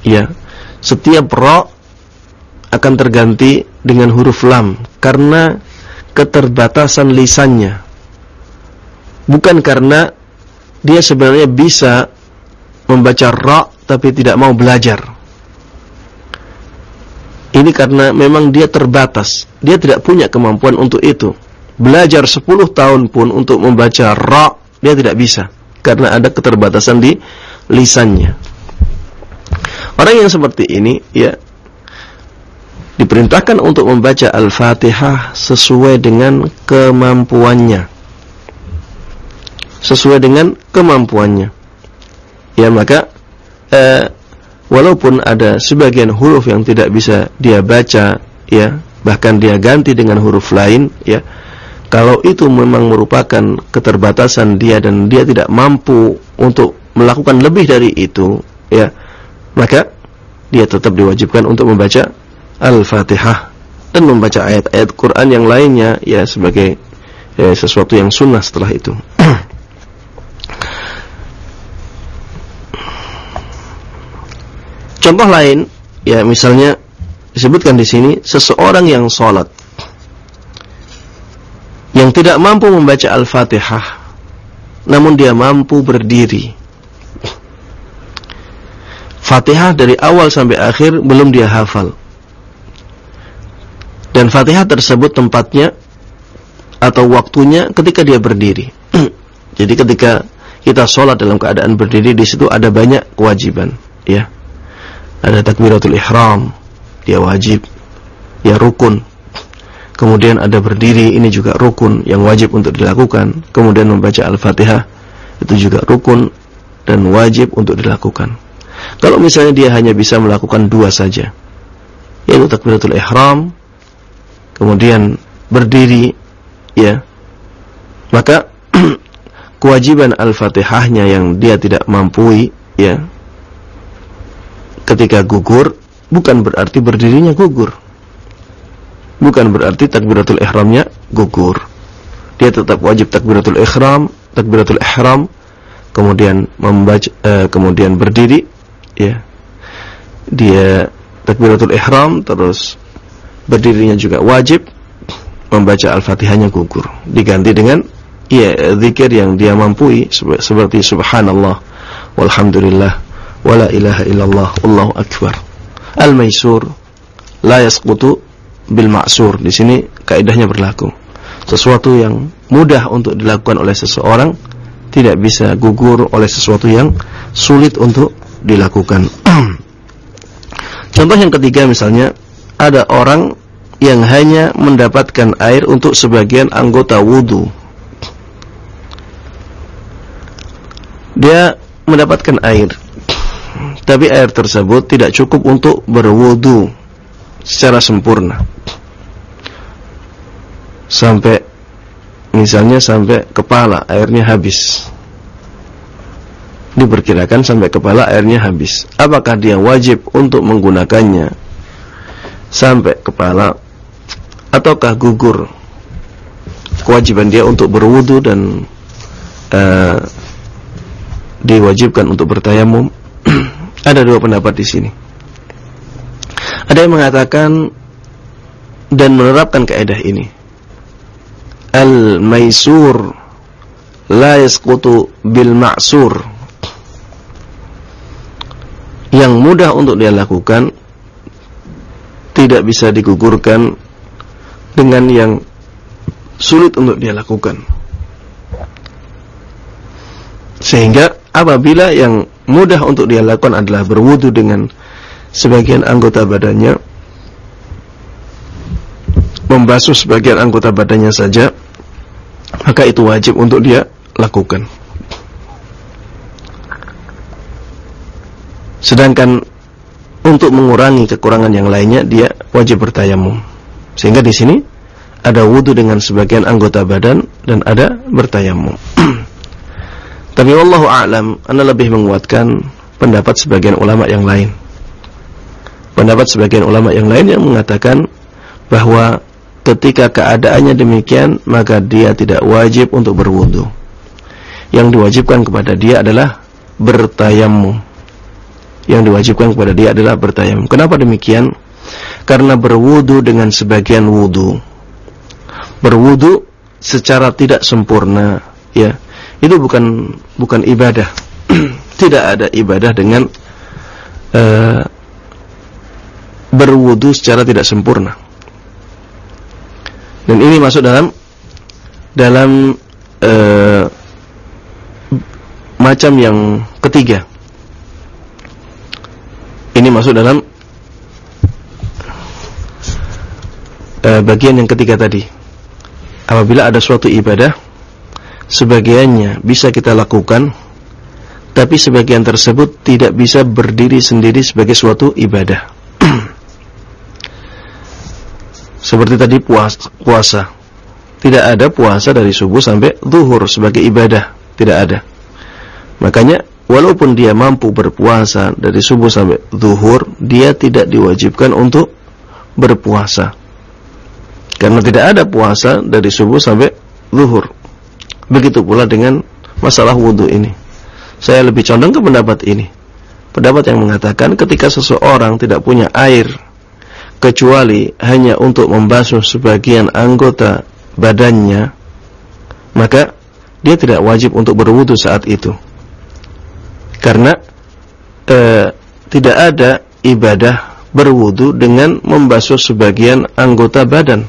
Ya. Setiap ra akan terganti dengan huruf lam karena keterbatasan lisannya. Bukan karena dia sebenarnya bisa membaca ra tapi tidak mau belajar. Ini karena memang dia terbatas. Dia tidak punya kemampuan untuk itu. Belajar 10 tahun pun untuk membaca ra dia tidak bisa karena ada keterbatasan di lisannya. Orang yang seperti ini ya diperintahkan untuk membaca Al-Fatihah sesuai dengan kemampuannya. Sesuai dengan kemampuannya. Ya, maka eh, walaupun ada sebagian huruf yang tidak bisa dia baca, ya, bahkan dia ganti dengan huruf lain, ya. Kalau itu memang merupakan keterbatasan dia dan dia tidak mampu untuk melakukan lebih dari itu, ya, maka dia tetap diwajibkan untuk membaca Al-Fatihah dan membaca ayat-ayat Quran yang lainnya ya sebagai ya, sesuatu yang sunnah setelah itu. [clears throat] Contoh lain ya misalnya disebutkan di sini seseorang yang sholat yang tidak mampu membaca Al-Fatihah namun dia mampu berdiri. Fatihah dari awal sampai akhir belum dia hafal dan Fatihah tersebut tempatnya atau waktunya ketika dia berdiri. [clears throat] Jadi ketika kita sholat dalam keadaan berdiri di situ ada banyak kewajiban, ya. Ada takbiratul ihram, dia wajib, ya rukun. Kemudian ada berdiri, ini juga rukun yang wajib untuk dilakukan. Kemudian membaca Al-Fatihah, itu juga rukun dan wajib untuk dilakukan. Kalau misalnya dia hanya bisa melakukan dua saja, yaitu takbiratul ihram kemudian berdiri ya. Maka [clears throat] kewajiban al-fatihahnya yang dia tidak mampu ya ketika gugur bukan berarti berdirinya gugur. Bukan berarti takbiratul ihramnya gugur. Dia tetap wajib takbiratul ihram takbiratul ihram kemudian membaca uh, kemudian berdiri ya. Dia takbiratul ihram terus berdirinya juga wajib membaca Al-Fatihahnya gugur. Diganti dengan ya zikir yang dia mampu seperti subhanallah walhamdulillah wala ilaha illallah Allahu akbar. Al-maisur la yasqutu bil ma'sur. Di sini kaidahnya berlaku. Sesuatu yang mudah untuk dilakukan oleh seseorang tidak bisa gugur oleh sesuatu yang sulit untuk dilakukan. [clears throat] Contoh yang ketiga misalnya ada orang yang hanya mendapatkan air untuk sebagian anggota wudhu. Dia mendapatkan air, tapi air tersebut tidak cukup untuk berwudhu secara sempurna. Sampai, misalnya sampai kepala airnya habis. Diperkirakan sampai kepala airnya habis. Apakah dia wajib untuk menggunakannya sampai kepala ataukah gugur kewajiban dia untuk berwudu dan uh, diwajibkan untuk bertayamum [clears throat] ada dua pendapat di sini. Ada yang mengatakan dan menerapkan kaidah ini. Al maisur la yasqutu bil ma'sur. Yang mudah untuk dia lakukan tidak bisa digugurkan dengan yang sulit untuk dia lakukan. Sehingga apabila yang mudah untuk dia lakukan adalah berwudu dengan sebagian anggota badannya, membasuh sebagian anggota badannya saja, maka itu wajib untuk dia lakukan. Sedangkan untuk mengurangi kekurangan yang lainnya dia wajib bertayamum. Sehingga di sini ada wudu dengan sebagian anggota badan dan ada bertayamum. [clears throat] Tapi wallahu a'lam, ana lebih menguatkan pendapat sebagian ulama yang lain. Pendapat sebagian ulama yang lain yang mengatakan bahwa ketika keadaannya demikian maka dia tidak wajib untuk berwudu. Yang diwajibkan kepada dia adalah bertayamum. Yang diwajibkan kepada dia adalah bertayamum. Kenapa demikian? Karena berwudu dengan sebagian wudu. Berwudu secara tidak sempurna ya. Itu bukan bukan ibadah. [clears throat] Tidak ada ibadah dengan uh, berwudu secara tidak sempurna. Dan ini masuk dalam dalam uh, macam yang ketiga ini masuk dalam uh, bagian yang ketiga tadi. Apabila ada suatu ibadah sebagiannya bisa kita lakukan tapi sebagian tersebut tidak bisa berdiri sendiri sebagai suatu ibadah. [clears throat] Seperti tadi puasa, puasa. Tidak ada puasa dari subuh sampai zuhur sebagai ibadah. Tidak ada. Makanya walaupun dia mampu berpuasa dari subuh sampai zuhur dia tidak diwajibkan untuk berpuasa karena tidak ada puasa dari subuh sampai zuhur. Begitu pula dengan masalah wudhu ini. Saya lebih condong ke pendapat ini. Pendapat yang mengatakan ketika seseorang tidak punya air kecuali hanya untuk membasuh sebagian anggota badannya, maka dia tidak wajib untuk berwudhu saat itu. Karena eh, tidak ada ibadah berwudhu dengan membasuh sebagian anggota badan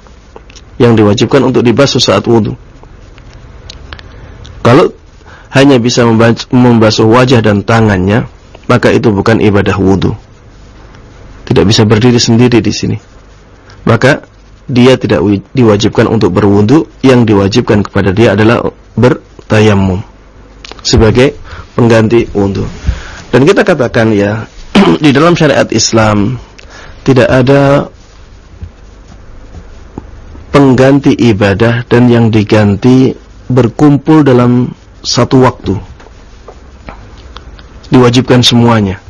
yang diwajibkan untuk dibasuh saat wudhu. Kalau hanya bisa membasuh wajah dan tangannya, maka itu bukan ibadah wudhu. Tidak bisa berdiri sendiri di sini. Maka dia tidak diwajibkan untuk berwudhu, yang diwajibkan kepada dia adalah bertayamum sebagai pengganti wudhu. Dan kita katakan ya, [clears throat] di dalam syariat Islam tidak ada pengganti ibadah dan yang diganti berkumpul dalam satu waktu. Diwajibkan semuanya.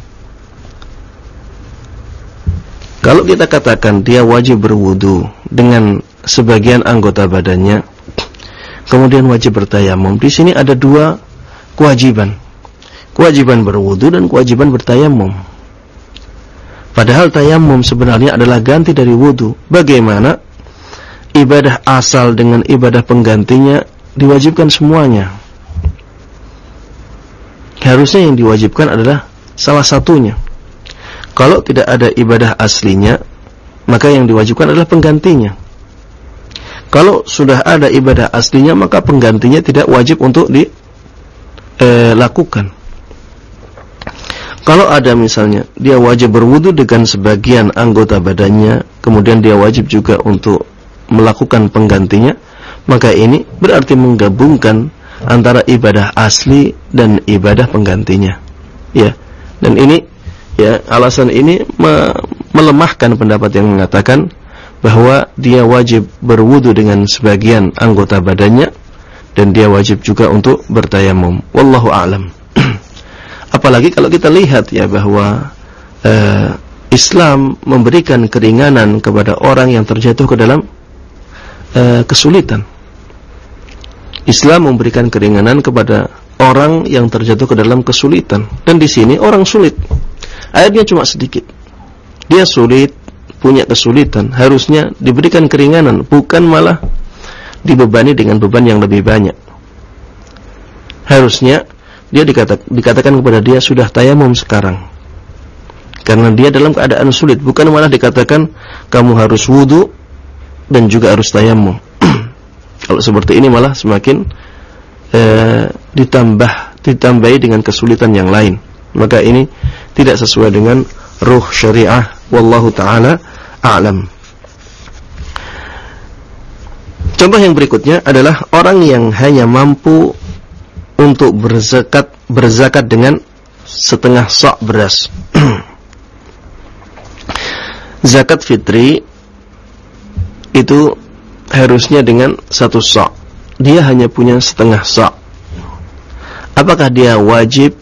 Kalau kita katakan dia wajib berwudu dengan sebagian anggota badannya, kemudian wajib bertayamum. Di sini ada dua kewajiban. Kewajiban berwudu dan kewajiban bertayamum. Padahal tayamum sebenarnya adalah ganti dari wudu. Bagaimana ibadah asal dengan ibadah penggantinya diwajibkan semuanya. Harusnya yang diwajibkan adalah salah satunya. Kalau tidak ada ibadah aslinya, maka yang diwajibkan adalah penggantinya. Kalau sudah ada ibadah aslinya, maka penggantinya tidak wajib untuk dilakukan. Kalau ada misalnya dia wajib berwudu dengan sebagian anggota badannya, kemudian dia wajib juga untuk melakukan penggantinya, maka ini berarti menggabungkan antara ibadah asli dan ibadah penggantinya. Ya. Dan ini ya, alasan ini me melemahkan pendapat yang mengatakan bahwa dia wajib berwudu dengan sebagian anggota badannya dan dia wajib juga untuk bertayamum. Wallahu a'lam. [clears throat] Apalagi kalau kita lihat ya bahwa uh, Islam memberikan keringanan kepada orang yang terjatuh ke dalam e, kesulitan. Islam memberikan keringanan kepada orang yang terjatuh ke dalam kesulitan. Dan di sini orang sulit. Airnya cuma sedikit. Dia sulit punya kesulitan. Harusnya diberikan keringanan bukan malah dibebani dengan beban yang lebih banyak. Harusnya dia dikata, dikatakan kepada dia sudah tayamum sekarang karena dia dalam keadaan sulit bukan malah dikatakan kamu harus wudhu dan juga harus tayamum [clears throat] kalau seperti ini malah semakin eh, ditambah ditambahi dengan kesulitan yang lain. Maka ini tidak sesuai dengan ruh syariah wallahu taala a'lam. Contoh yang berikutnya adalah orang yang hanya mampu untuk berzakat berzakat dengan setengah sok beras. [clears throat] Zakat fitri itu harusnya dengan satu sok. Dia hanya punya setengah sok. Apakah dia wajib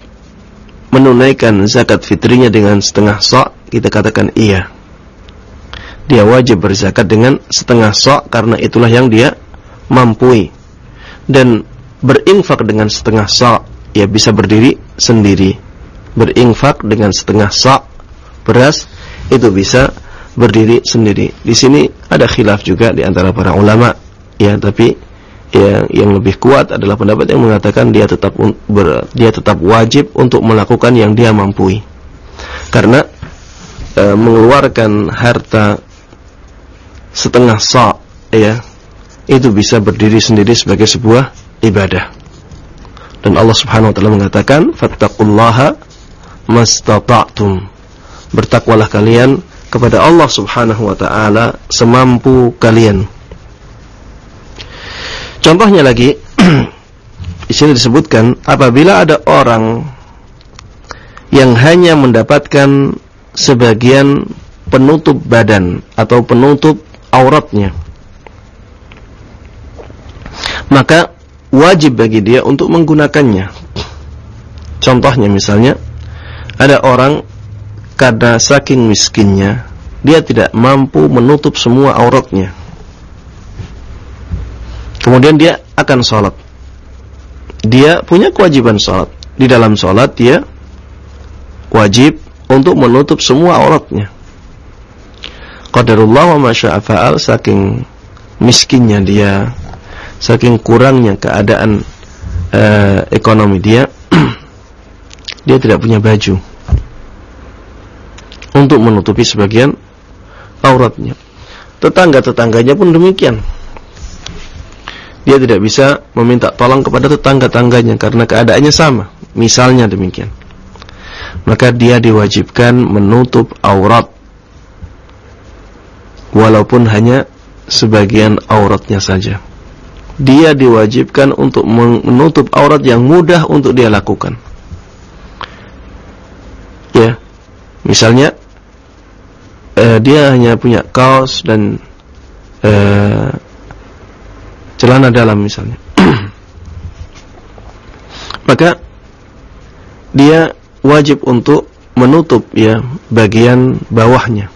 menunaikan zakat fitrinya dengan setengah sok? Kita katakan iya. Dia wajib berzakat dengan setengah sok karena itulah yang dia mampu. Dan berinfak dengan setengah sok, ya bisa berdiri sendiri. Berinfak dengan setengah sok beras itu bisa berdiri sendiri. Di sini ada khilaf juga di antara para ulama, ya, tapi ya yang lebih kuat adalah pendapat yang mengatakan dia tetap ber, dia tetap wajib untuk melakukan yang dia mampu. Karena e, mengeluarkan harta setengah sa, ya, itu bisa berdiri sendiri sebagai sebuah ibadah. Dan Allah Subhanahu wa taala mengatakan, "Fattaqullaha mastata'tum." Bertakwalah kalian kepada Allah Subhanahu wa taala semampu kalian. Contohnya lagi [clears throat] di sini disebutkan apabila ada orang yang hanya mendapatkan sebagian penutup badan atau penutup auratnya maka wajib bagi dia untuk menggunakannya. Contohnya misalnya ada orang karena saking miskinnya dia tidak mampu menutup semua auratnya. Kemudian dia akan sholat. Dia punya kewajiban sholat. Di dalam sholat dia wajib untuk menutup semua auratnya. Qadarullah wa masya'afa'al saking miskinnya dia saking kurangnya keadaan uh, ekonomi dia [clears throat] dia tidak punya baju untuk menutupi sebagian auratnya. Tetangga-tetangganya pun demikian. Dia tidak bisa meminta tolong kepada tetangga-tangganya karena keadaannya sama. Misalnya demikian. Maka dia diwajibkan menutup aurat walaupun hanya sebagian auratnya saja. Dia diwajibkan untuk menutup aurat yang mudah untuk dia lakukan. Ya. Misalnya uh, dia hanya punya kaos dan uh, celana dalam misalnya [clears throat] maka dia wajib untuk menutup ya bagian bawahnya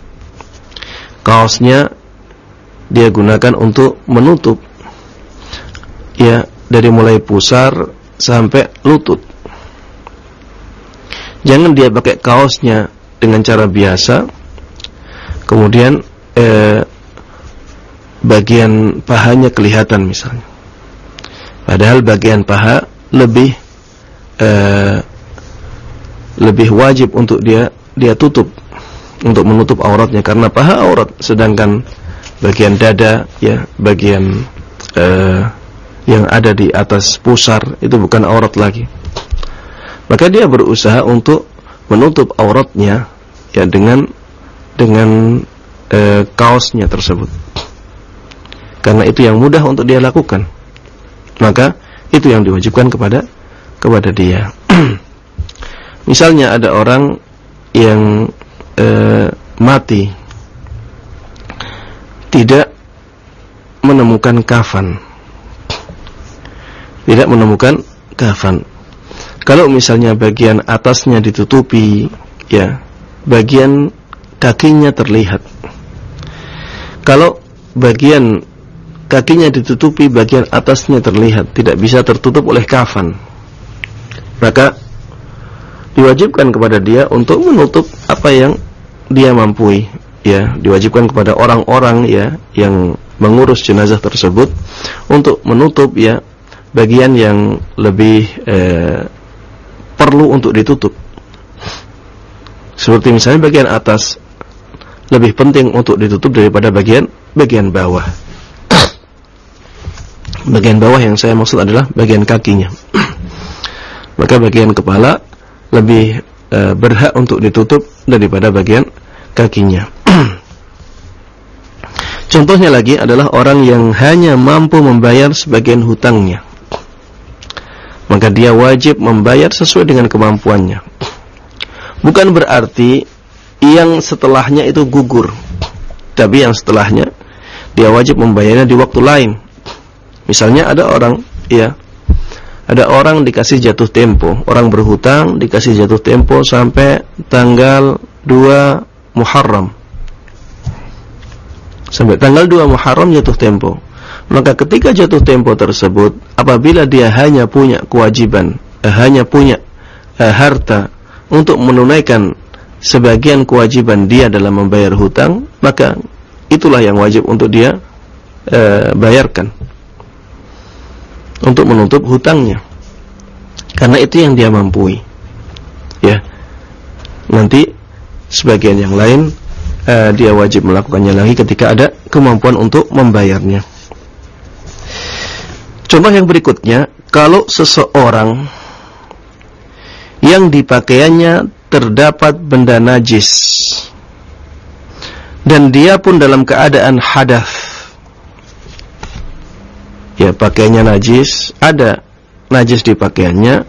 kaosnya dia gunakan untuk menutup ya dari mulai pusar sampai lutut. Jangan dia pakai kaosnya dengan cara biasa. Kemudian eh, bagian pahanya kelihatan misalnya. Padahal bagian paha lebih eh, lebih wajib untuk dia dia tutup untuk menutup auratnya. Karena paha aurat sedangkan bagian dada ya bagian eh, yang ada di atas pusar itu bukan aurat lagi maka dia berusaha untuk menutup auratnya ya dengan dengan e, kaosnya tersebut. Karena itu yang mudah untuk dia lakukan. Maka itu yang diwajibkan kepada kepada dia. [clears throat] Misalnya ada orang yang e, mati tidak menemukan kafan. Tidak menemukan kafan. Kalau misalnya bagian atasnya ditutupi, ya, bagian kakinya terlihat. Kalau bagian kakinya ditutupi bagian atasnya terlihat tidak bisa tertutup oleh kafan maka diwajibkan kepada dia untuk menutup apa yang dia mampu ya diwajibkan kepada orang-orang ya yang mengurus jenazah tersebut untuk menutup ya bagian yang lebih eh, perlu untuk ditutup seperti misalnya bagian atas lebih penting untuk ditutup daripada bagian bagian bawah. bagian bawah yang saya maksud adalah bagian kakinya. [coughs] Maka bagian kepala lebih e, berhak untuk ditutup daripada bagian kakinya. [coughs] Contohnya lagi adalah orang yang hanya mampu membayar sebagian hutangnya. Maka dia wajib membayar sesuai dengan kemampuannya. Bukan berarti yang setelahnya itu gugur. Tapi yang setelahnya dia wajib membayarnya di waktu lain. Misalnya ada orang, ya, ada orang dikasih jatuh tempo, orang berhutang dikasih jatuh tempo sampai tanggal 2 Muharram. Sampai tanggal 2 Muharram jatuh tempo. Maka ketika jatuh tempo tersebut, apabila dia hanya punya kewajiban, eh, hanya punya eh, harta untuk menunaikan sebagian kewajiban dia dalam membayar hutang, maka itulah yang wajib untuk dia e, bayarkan untuk menutup hutangnya. Karena itu yang dia mampu. Ya. Nanti sebagian yang lain e, dia wajib melakukannya lagi ketika ada kemampuan untuk membayarnya. Contoh yang berikutnya, kalau seseorang yang dipakaiannya terdapat benda najis dan dia pun dalam keadaan hadas ya pakaiannya najis ada najis di pakaiannya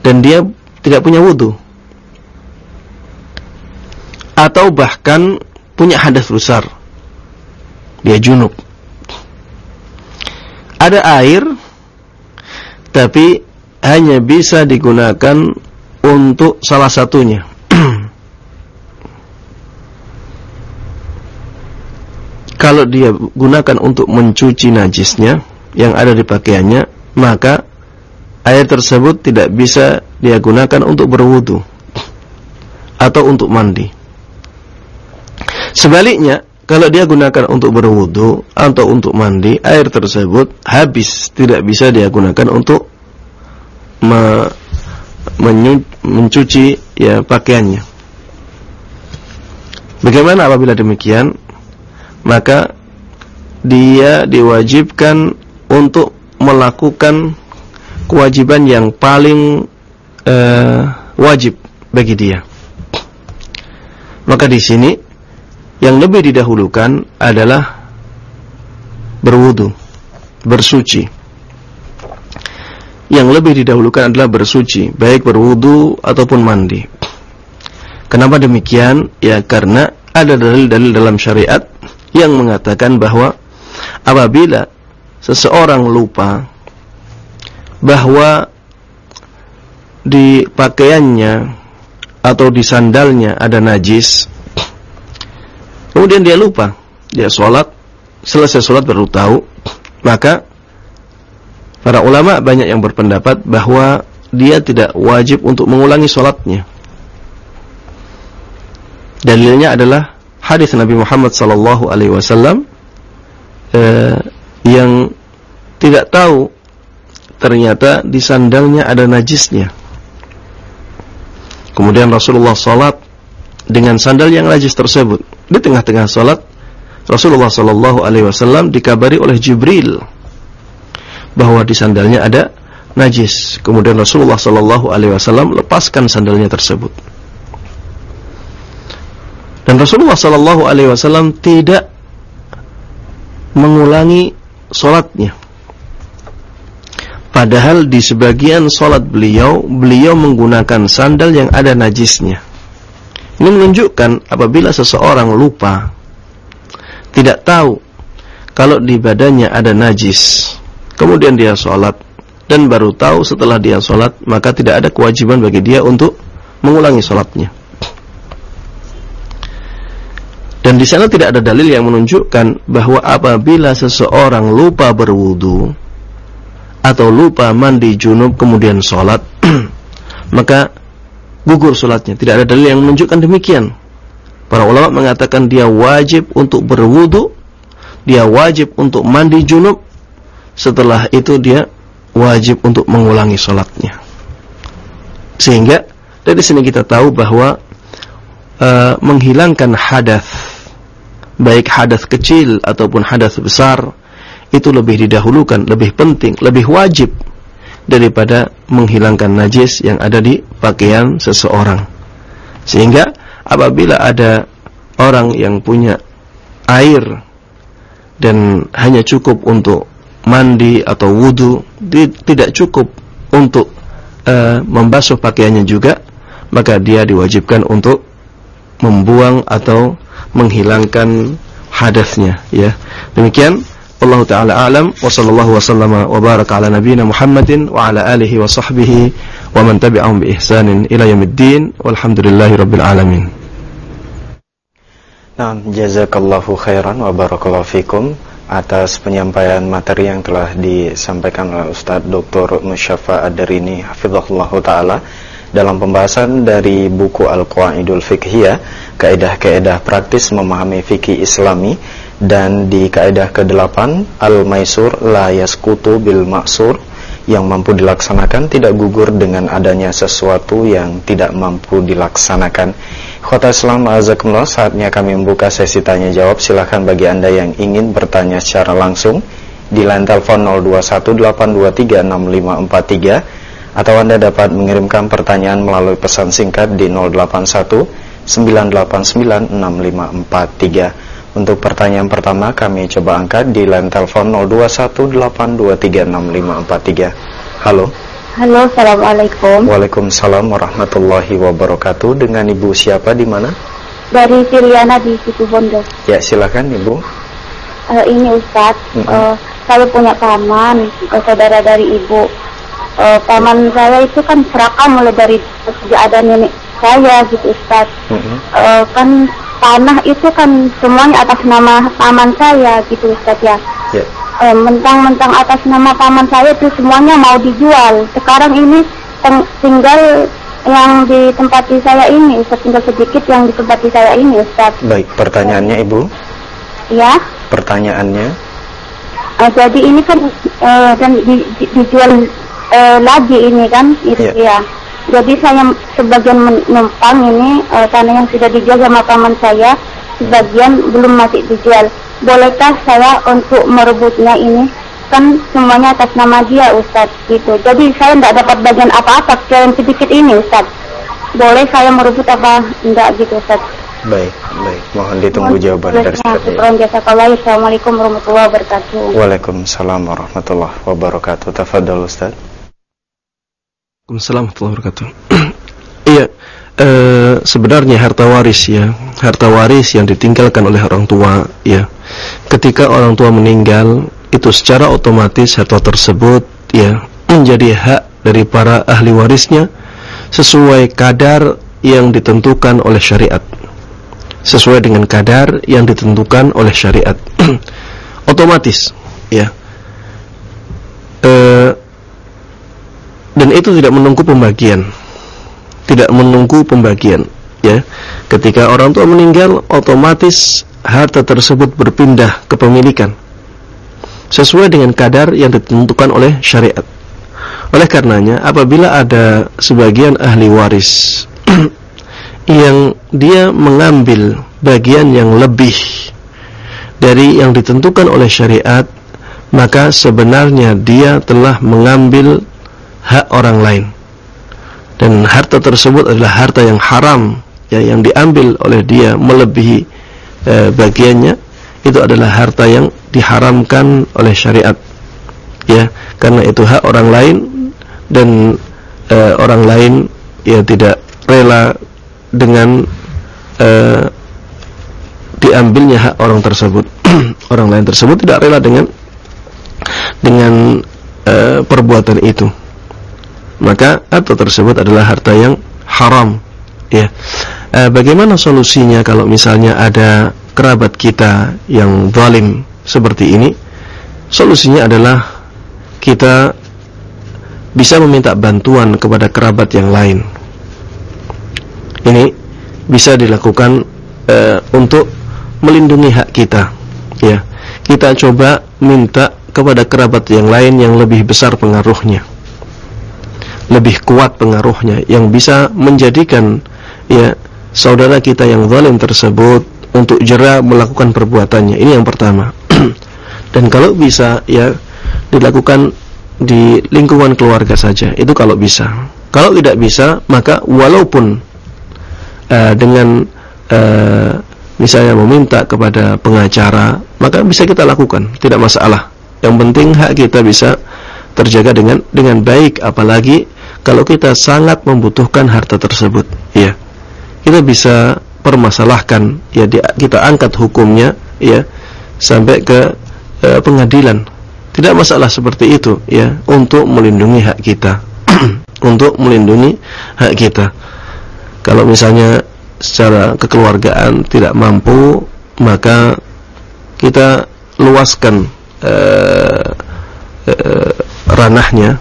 dan dia tidak punya wudhu atau bahkan punya hadas besar dia junub ada air tapi hanya bisa digunakan untuk salah satunya. [clears throat] Kalau dia gunakan untuk mencuci najisnya yang ada di pakaiannya, maka air tersebut tidak bisa dia gunakan untuk berwudu atau untuk mandi. Sebaliknya, kalau dia gunakan untuk berwudu atau untuk mandi, air tersebut habis, tidak bisa dia gunakan untuk mencuci ya pakaiannya. Bagaimana apabila demikian? Maka dia diwajibkan untuk melakukan kewajiban yang paling uh, wajib bagi dia. Maka di sini yang lebih didahulukan adalah berwudu, bersuci yang lebih didahulukan adalah bersuci, baik berwudu ataupun mandi. Kenapa demikian? Ya karena ada dalil-dalil dalam syariat yang mengatakan bahwa apabila seseorang lupa bahwa di pakaiannya atau di sandalnya ada najis, kemudian dia lupa, dia sholat, selesai sholat baru tahu, maka Para ulama banyak yang berpendapat bahwa dia tidak wajib untuk mengulangi sholatnya. Dalilnya adalah hadis Nabi Muhammad sallallahu alaihi wasallam eh, yang tidak tahu ternyata di sandalnya ada najisnya. Kemudian Rasulullah salat dengan sandal yang najis tersebut. Di tengah-tengah salat Rasulullah sallallahu alaihi wasallam dikabari oleh Jibril bahwa di sandalnya ada najis. Kemudian Rasulullah Shallallahu Alaihi Wasallam lepaskan sandalnya tersebut. Dan Rasulullah Shallallahu Alaihi Wasallam tidak mengulangi solatnya. Padahal di sebagian solat beliau, beliau menggunakan sandal yang ada najisnya. Ini menunjukkan apabila seseorang lupa, tidak tahu kalau di badannya ada najis, kemudian dia sholat dan baru tahu setelah dia sholat maka tidak ada kewajiban bagi dia untuk mengulangi sholatnya. Dan di sana tidak ada dalil yang menunjukkan bahwa apabila seseorang lupa berwudu atau lupa mandi junub kemudian sholat, [clears throat] maka gugur sholatnya. Tidak ada dalil yang menunjukkan demikian. Para ulama mengatakan dia wajib untuk berwudu, dia wajib untuk mandi junub, setelah itu dia wajib untuk mengulangi sholatnya. Sehingga dari sini kita tahu bahwa uh, menghilangkan hadas baik hadas kecil ataupun hadas besar itu lebih didahulukan, lebih penting, lebih wajib daripada menghilangkan najis yang ada di pakaian seseorang. Sehingga apabila ada orang yang punya air dan hanya cukup untuk mandi atau wudhu, tidak cukup untuk uh, membasuh pakaiannya juga, maka dia diwajibkan untuk membuang atau menghilangkan hadasnya ya. Demikian Allah taala alam wa sallallahu wasallama wa baraka ala nabiyyina Muhammadin wa ala alihi wa sahbihi wa man tabi'ahum bi ihsanin ila yaumiddin walhamdulillahi rabbil alamin. Nah, jazakallahu khairan wa barakallahu fikum atas penyampaian materi yang telah disampaikan oleh Ustadz Dr. Musyafa Adarini hafizahullah taala dalam pembahasan dari buku Al-Qawaidul Fiqhiyah, kaidah-kaidah praktis memahami fikih Islami dan di kaidah ke-8 Al-Maisur la yaskutu bil maksur yang mampu dilaksanakan tidak gugur dengan adanya sesuatu yang tidak mampu dilaksanakan. Khota Islam Azakumullah saatnya kami membuka sesi tanya jawab. Silahkan bagi Anda yang ingin bertanya secara langsung di line telepon 0218236543 atau Anda dapat mengirimkan pertanyaan melalui pesan singkat di 081 989 6543. Untuk pertanyaan pertama kami coba angkat di line telepon 0218236543. Halo. Halo, Assalamualaikum. Waalaikumsalam warahmatullahi wabarakatuh. Dengan Ibu siapa di mana? Dari Siriana di Situ Bondo. Ya, silakan Ibu. Uh, ini Ustadz, mm -hmm. uh, saya punya paman, uh, saudara dari Ibu uh, paman saya itu kan serakah mulai dari sejak ada nenek saya gitu Ustaz. Mm-hmm. Uh, kan tanah itu kan semuanya atas nama paman saya gitu Ustaz ya. Yeah. Ya. Uh, mentang-mentang atas nama paman saya itu semuanya mau dijual. Sekarang ini tinggal yang di tempat saya ini Ustaz tinggal sedikit yang di tempat saya ini Ustaz. Baik, pertanyaannya Ibu? Ya. Pertanyaannya? Uh, jadi ini kan uh, dan di, di, dijual uh, lagi ini kan itu yeah. ya jadi saya sebagian menumpang ini uh, tanah yang sudah dijual sama paman saya sebagian belum masih dijual bolehkah saya untuk merebutnya ini kan semuanya atas nama dia Ustadz gitu jadi saya tidak dapat bagian apa-apa yang sedikit ini Ustadz boleh saya merebut apa enggak gitu Ustadz Baik, baik. Mohon ditunggu jawaban dari Ustaz. Assalamualaikum warahmatullahi wabarakatuh. Waalaikumsalam warahmatullahi wabarakatuh. Tafadhol Ustaz. Waalaikumsalam warahmatullahi wabarakatuh. [clears throat] Iya, e, sebenarnya harta waris ya, harta waris yang ditinggalkan oleh orang tua ya. Ketika orang tua meninggal, itu secara otomatis harta tersebut ya menjadi hak dari para ahli warisnya sesuai kadar yang ditentukan oleh syariat. Sesuai dengan kadar yang ditentukan oleh syariat. [clears throat] otomatis ya. Eh dan itu tidak menunggu pembagian. Tidak menunggu pembagian ya. Ketika orang tua meninggal otomatis harta tersebut berpindah kepemilikan sesuai dengan kadar yang ditentukan oleh syariat. Oleh karenanya apabila ada sebagian ahli waris [clears throat] yang dia mengambil bagian yang lebih dari yang ditentukan oleh syariat maka sebenarnya dia telah mengambil hak orang lain. Dan harta tersebut adalah harta yang haram ya yang diambil oleh dia melebihi e, bagiannya itu adalah harta yang diharamkan oleh syariat. Ya karena itu hak orang lain dan e, orang lain ya tidak rela dengan e, diambilnya hak orang tersebut. [clears throat] Orang lain tersebut tidak rela dengan dengan e, perbuatan itu maka harta tersebut adalah harta yang haram ya e, bagaimana solusinya kalau misalnya ada kerabat kita yang zalim seperti ini, solusinya adalah kita bisa meminta bantuan kepada kerabat yang lain. Ini bisa dilakukan e, untuk melindungi hak kita, ya. Kita coba minta kepada kerabat yang lain yang lebih besar pengaruhnya. Lebih kuat pengaruhnya yang bisa menjadikan ya saudara kita yang zalim tersebut untuk jera melakukan perbuatannya. Ini yang pertama. [clears throat] Dan kalau bisa ya dilakukan di lingkungan keluarga saja. Itu kalau bisa. Kalau tidak bisa, maka walaupun uh, dengan uh, misalnya meminta kepada pengacara, maka bisa kita lakukan, tidak masalah. Yang penting hak kita bisa terjaga dengan dengan baik apalagi kalau kita sangat membutuhkan harta tersebut, ya. Kita bisa permasalahkan ya kita angkat hukumnya ya sampai ke uh, pengadilan tidak masalah seperti itu ya untuk melindungi hak kita. [clears throat] untuk melindungi hak kita. Kalau misalnya secara kekeluargaan tidak mampu, maka kita luaskan uh, uh, ranahnya.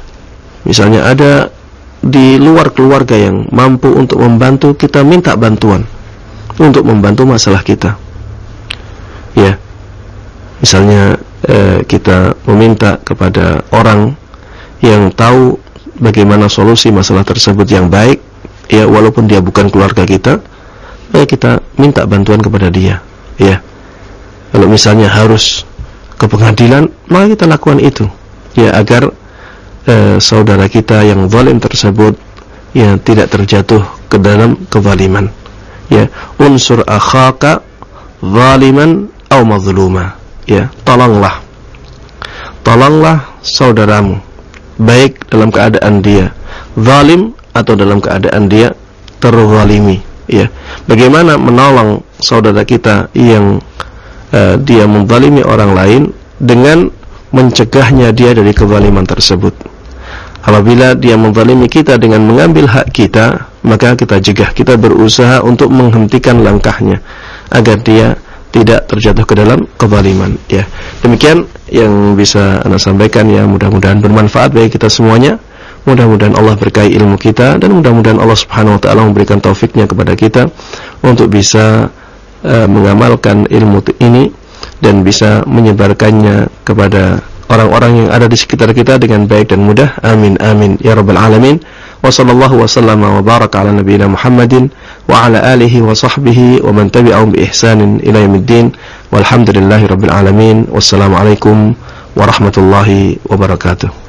Misalnya ada di luar keluarga yang mampu untuk membantu, kita minta bantuan untuk membantu masalah kita. Ya. Misalnya eh, kita meminta kepada orang yang tahu bagaimana solusi masalah tersebut yang baik ya walaupun dia bukan keluarga kita ya kita minta bantuan kepada dia ya kalau misalnya harus ke pengadilan maka kita lakukan itu ya agar eh, saudara kita yang zalim tersebut ya tidak terjatuh ke dalam kezaliman. Ya unsur akhaka zaliman atau mazluma. Ya tolonglah. Tolonglah saudaramu baik dalam keadaan dia zalim atau dalam keadaan dia terzalimi. Ya bagaimana menolong saudara kita yang uh, dia menzalimi orang lain dengan mencegahnya dia dari kezaliman tersebut apabila dia menzalimi kita dengan mengambil hak kita maka kita cegah kita berusaha untuk menghentikan langkahnya agar dia tidak terjatuh ke dalam kezaliman ya. Demikian yang bisa Anda sampaikan ya, mudah-mudahan bermanfaat bagi kita semuanya. Mudah-mudahan Allah berkahi ilmu kita dan mudah-mudahan Allah Subhanahu wa taala memberikan taufiknya kepada kita untuk bisa uh, mengamalkan ilmu ini dan bisa menyebarkannya kepada orang-orang yang ada di sekitar kita dengan baik dan mudah. Amin amin ya rabbal alamin. Wa sallallahu wa sallama wa baraka ala nabiyyina Muhammadin wa ala alihi wa sahbihi wa man tabi'ahum bi ihsanin ila yaumiddin. Walhamdulillahirabbil alamin. Wassalamualaikum warahmatullahi wabarakatuh.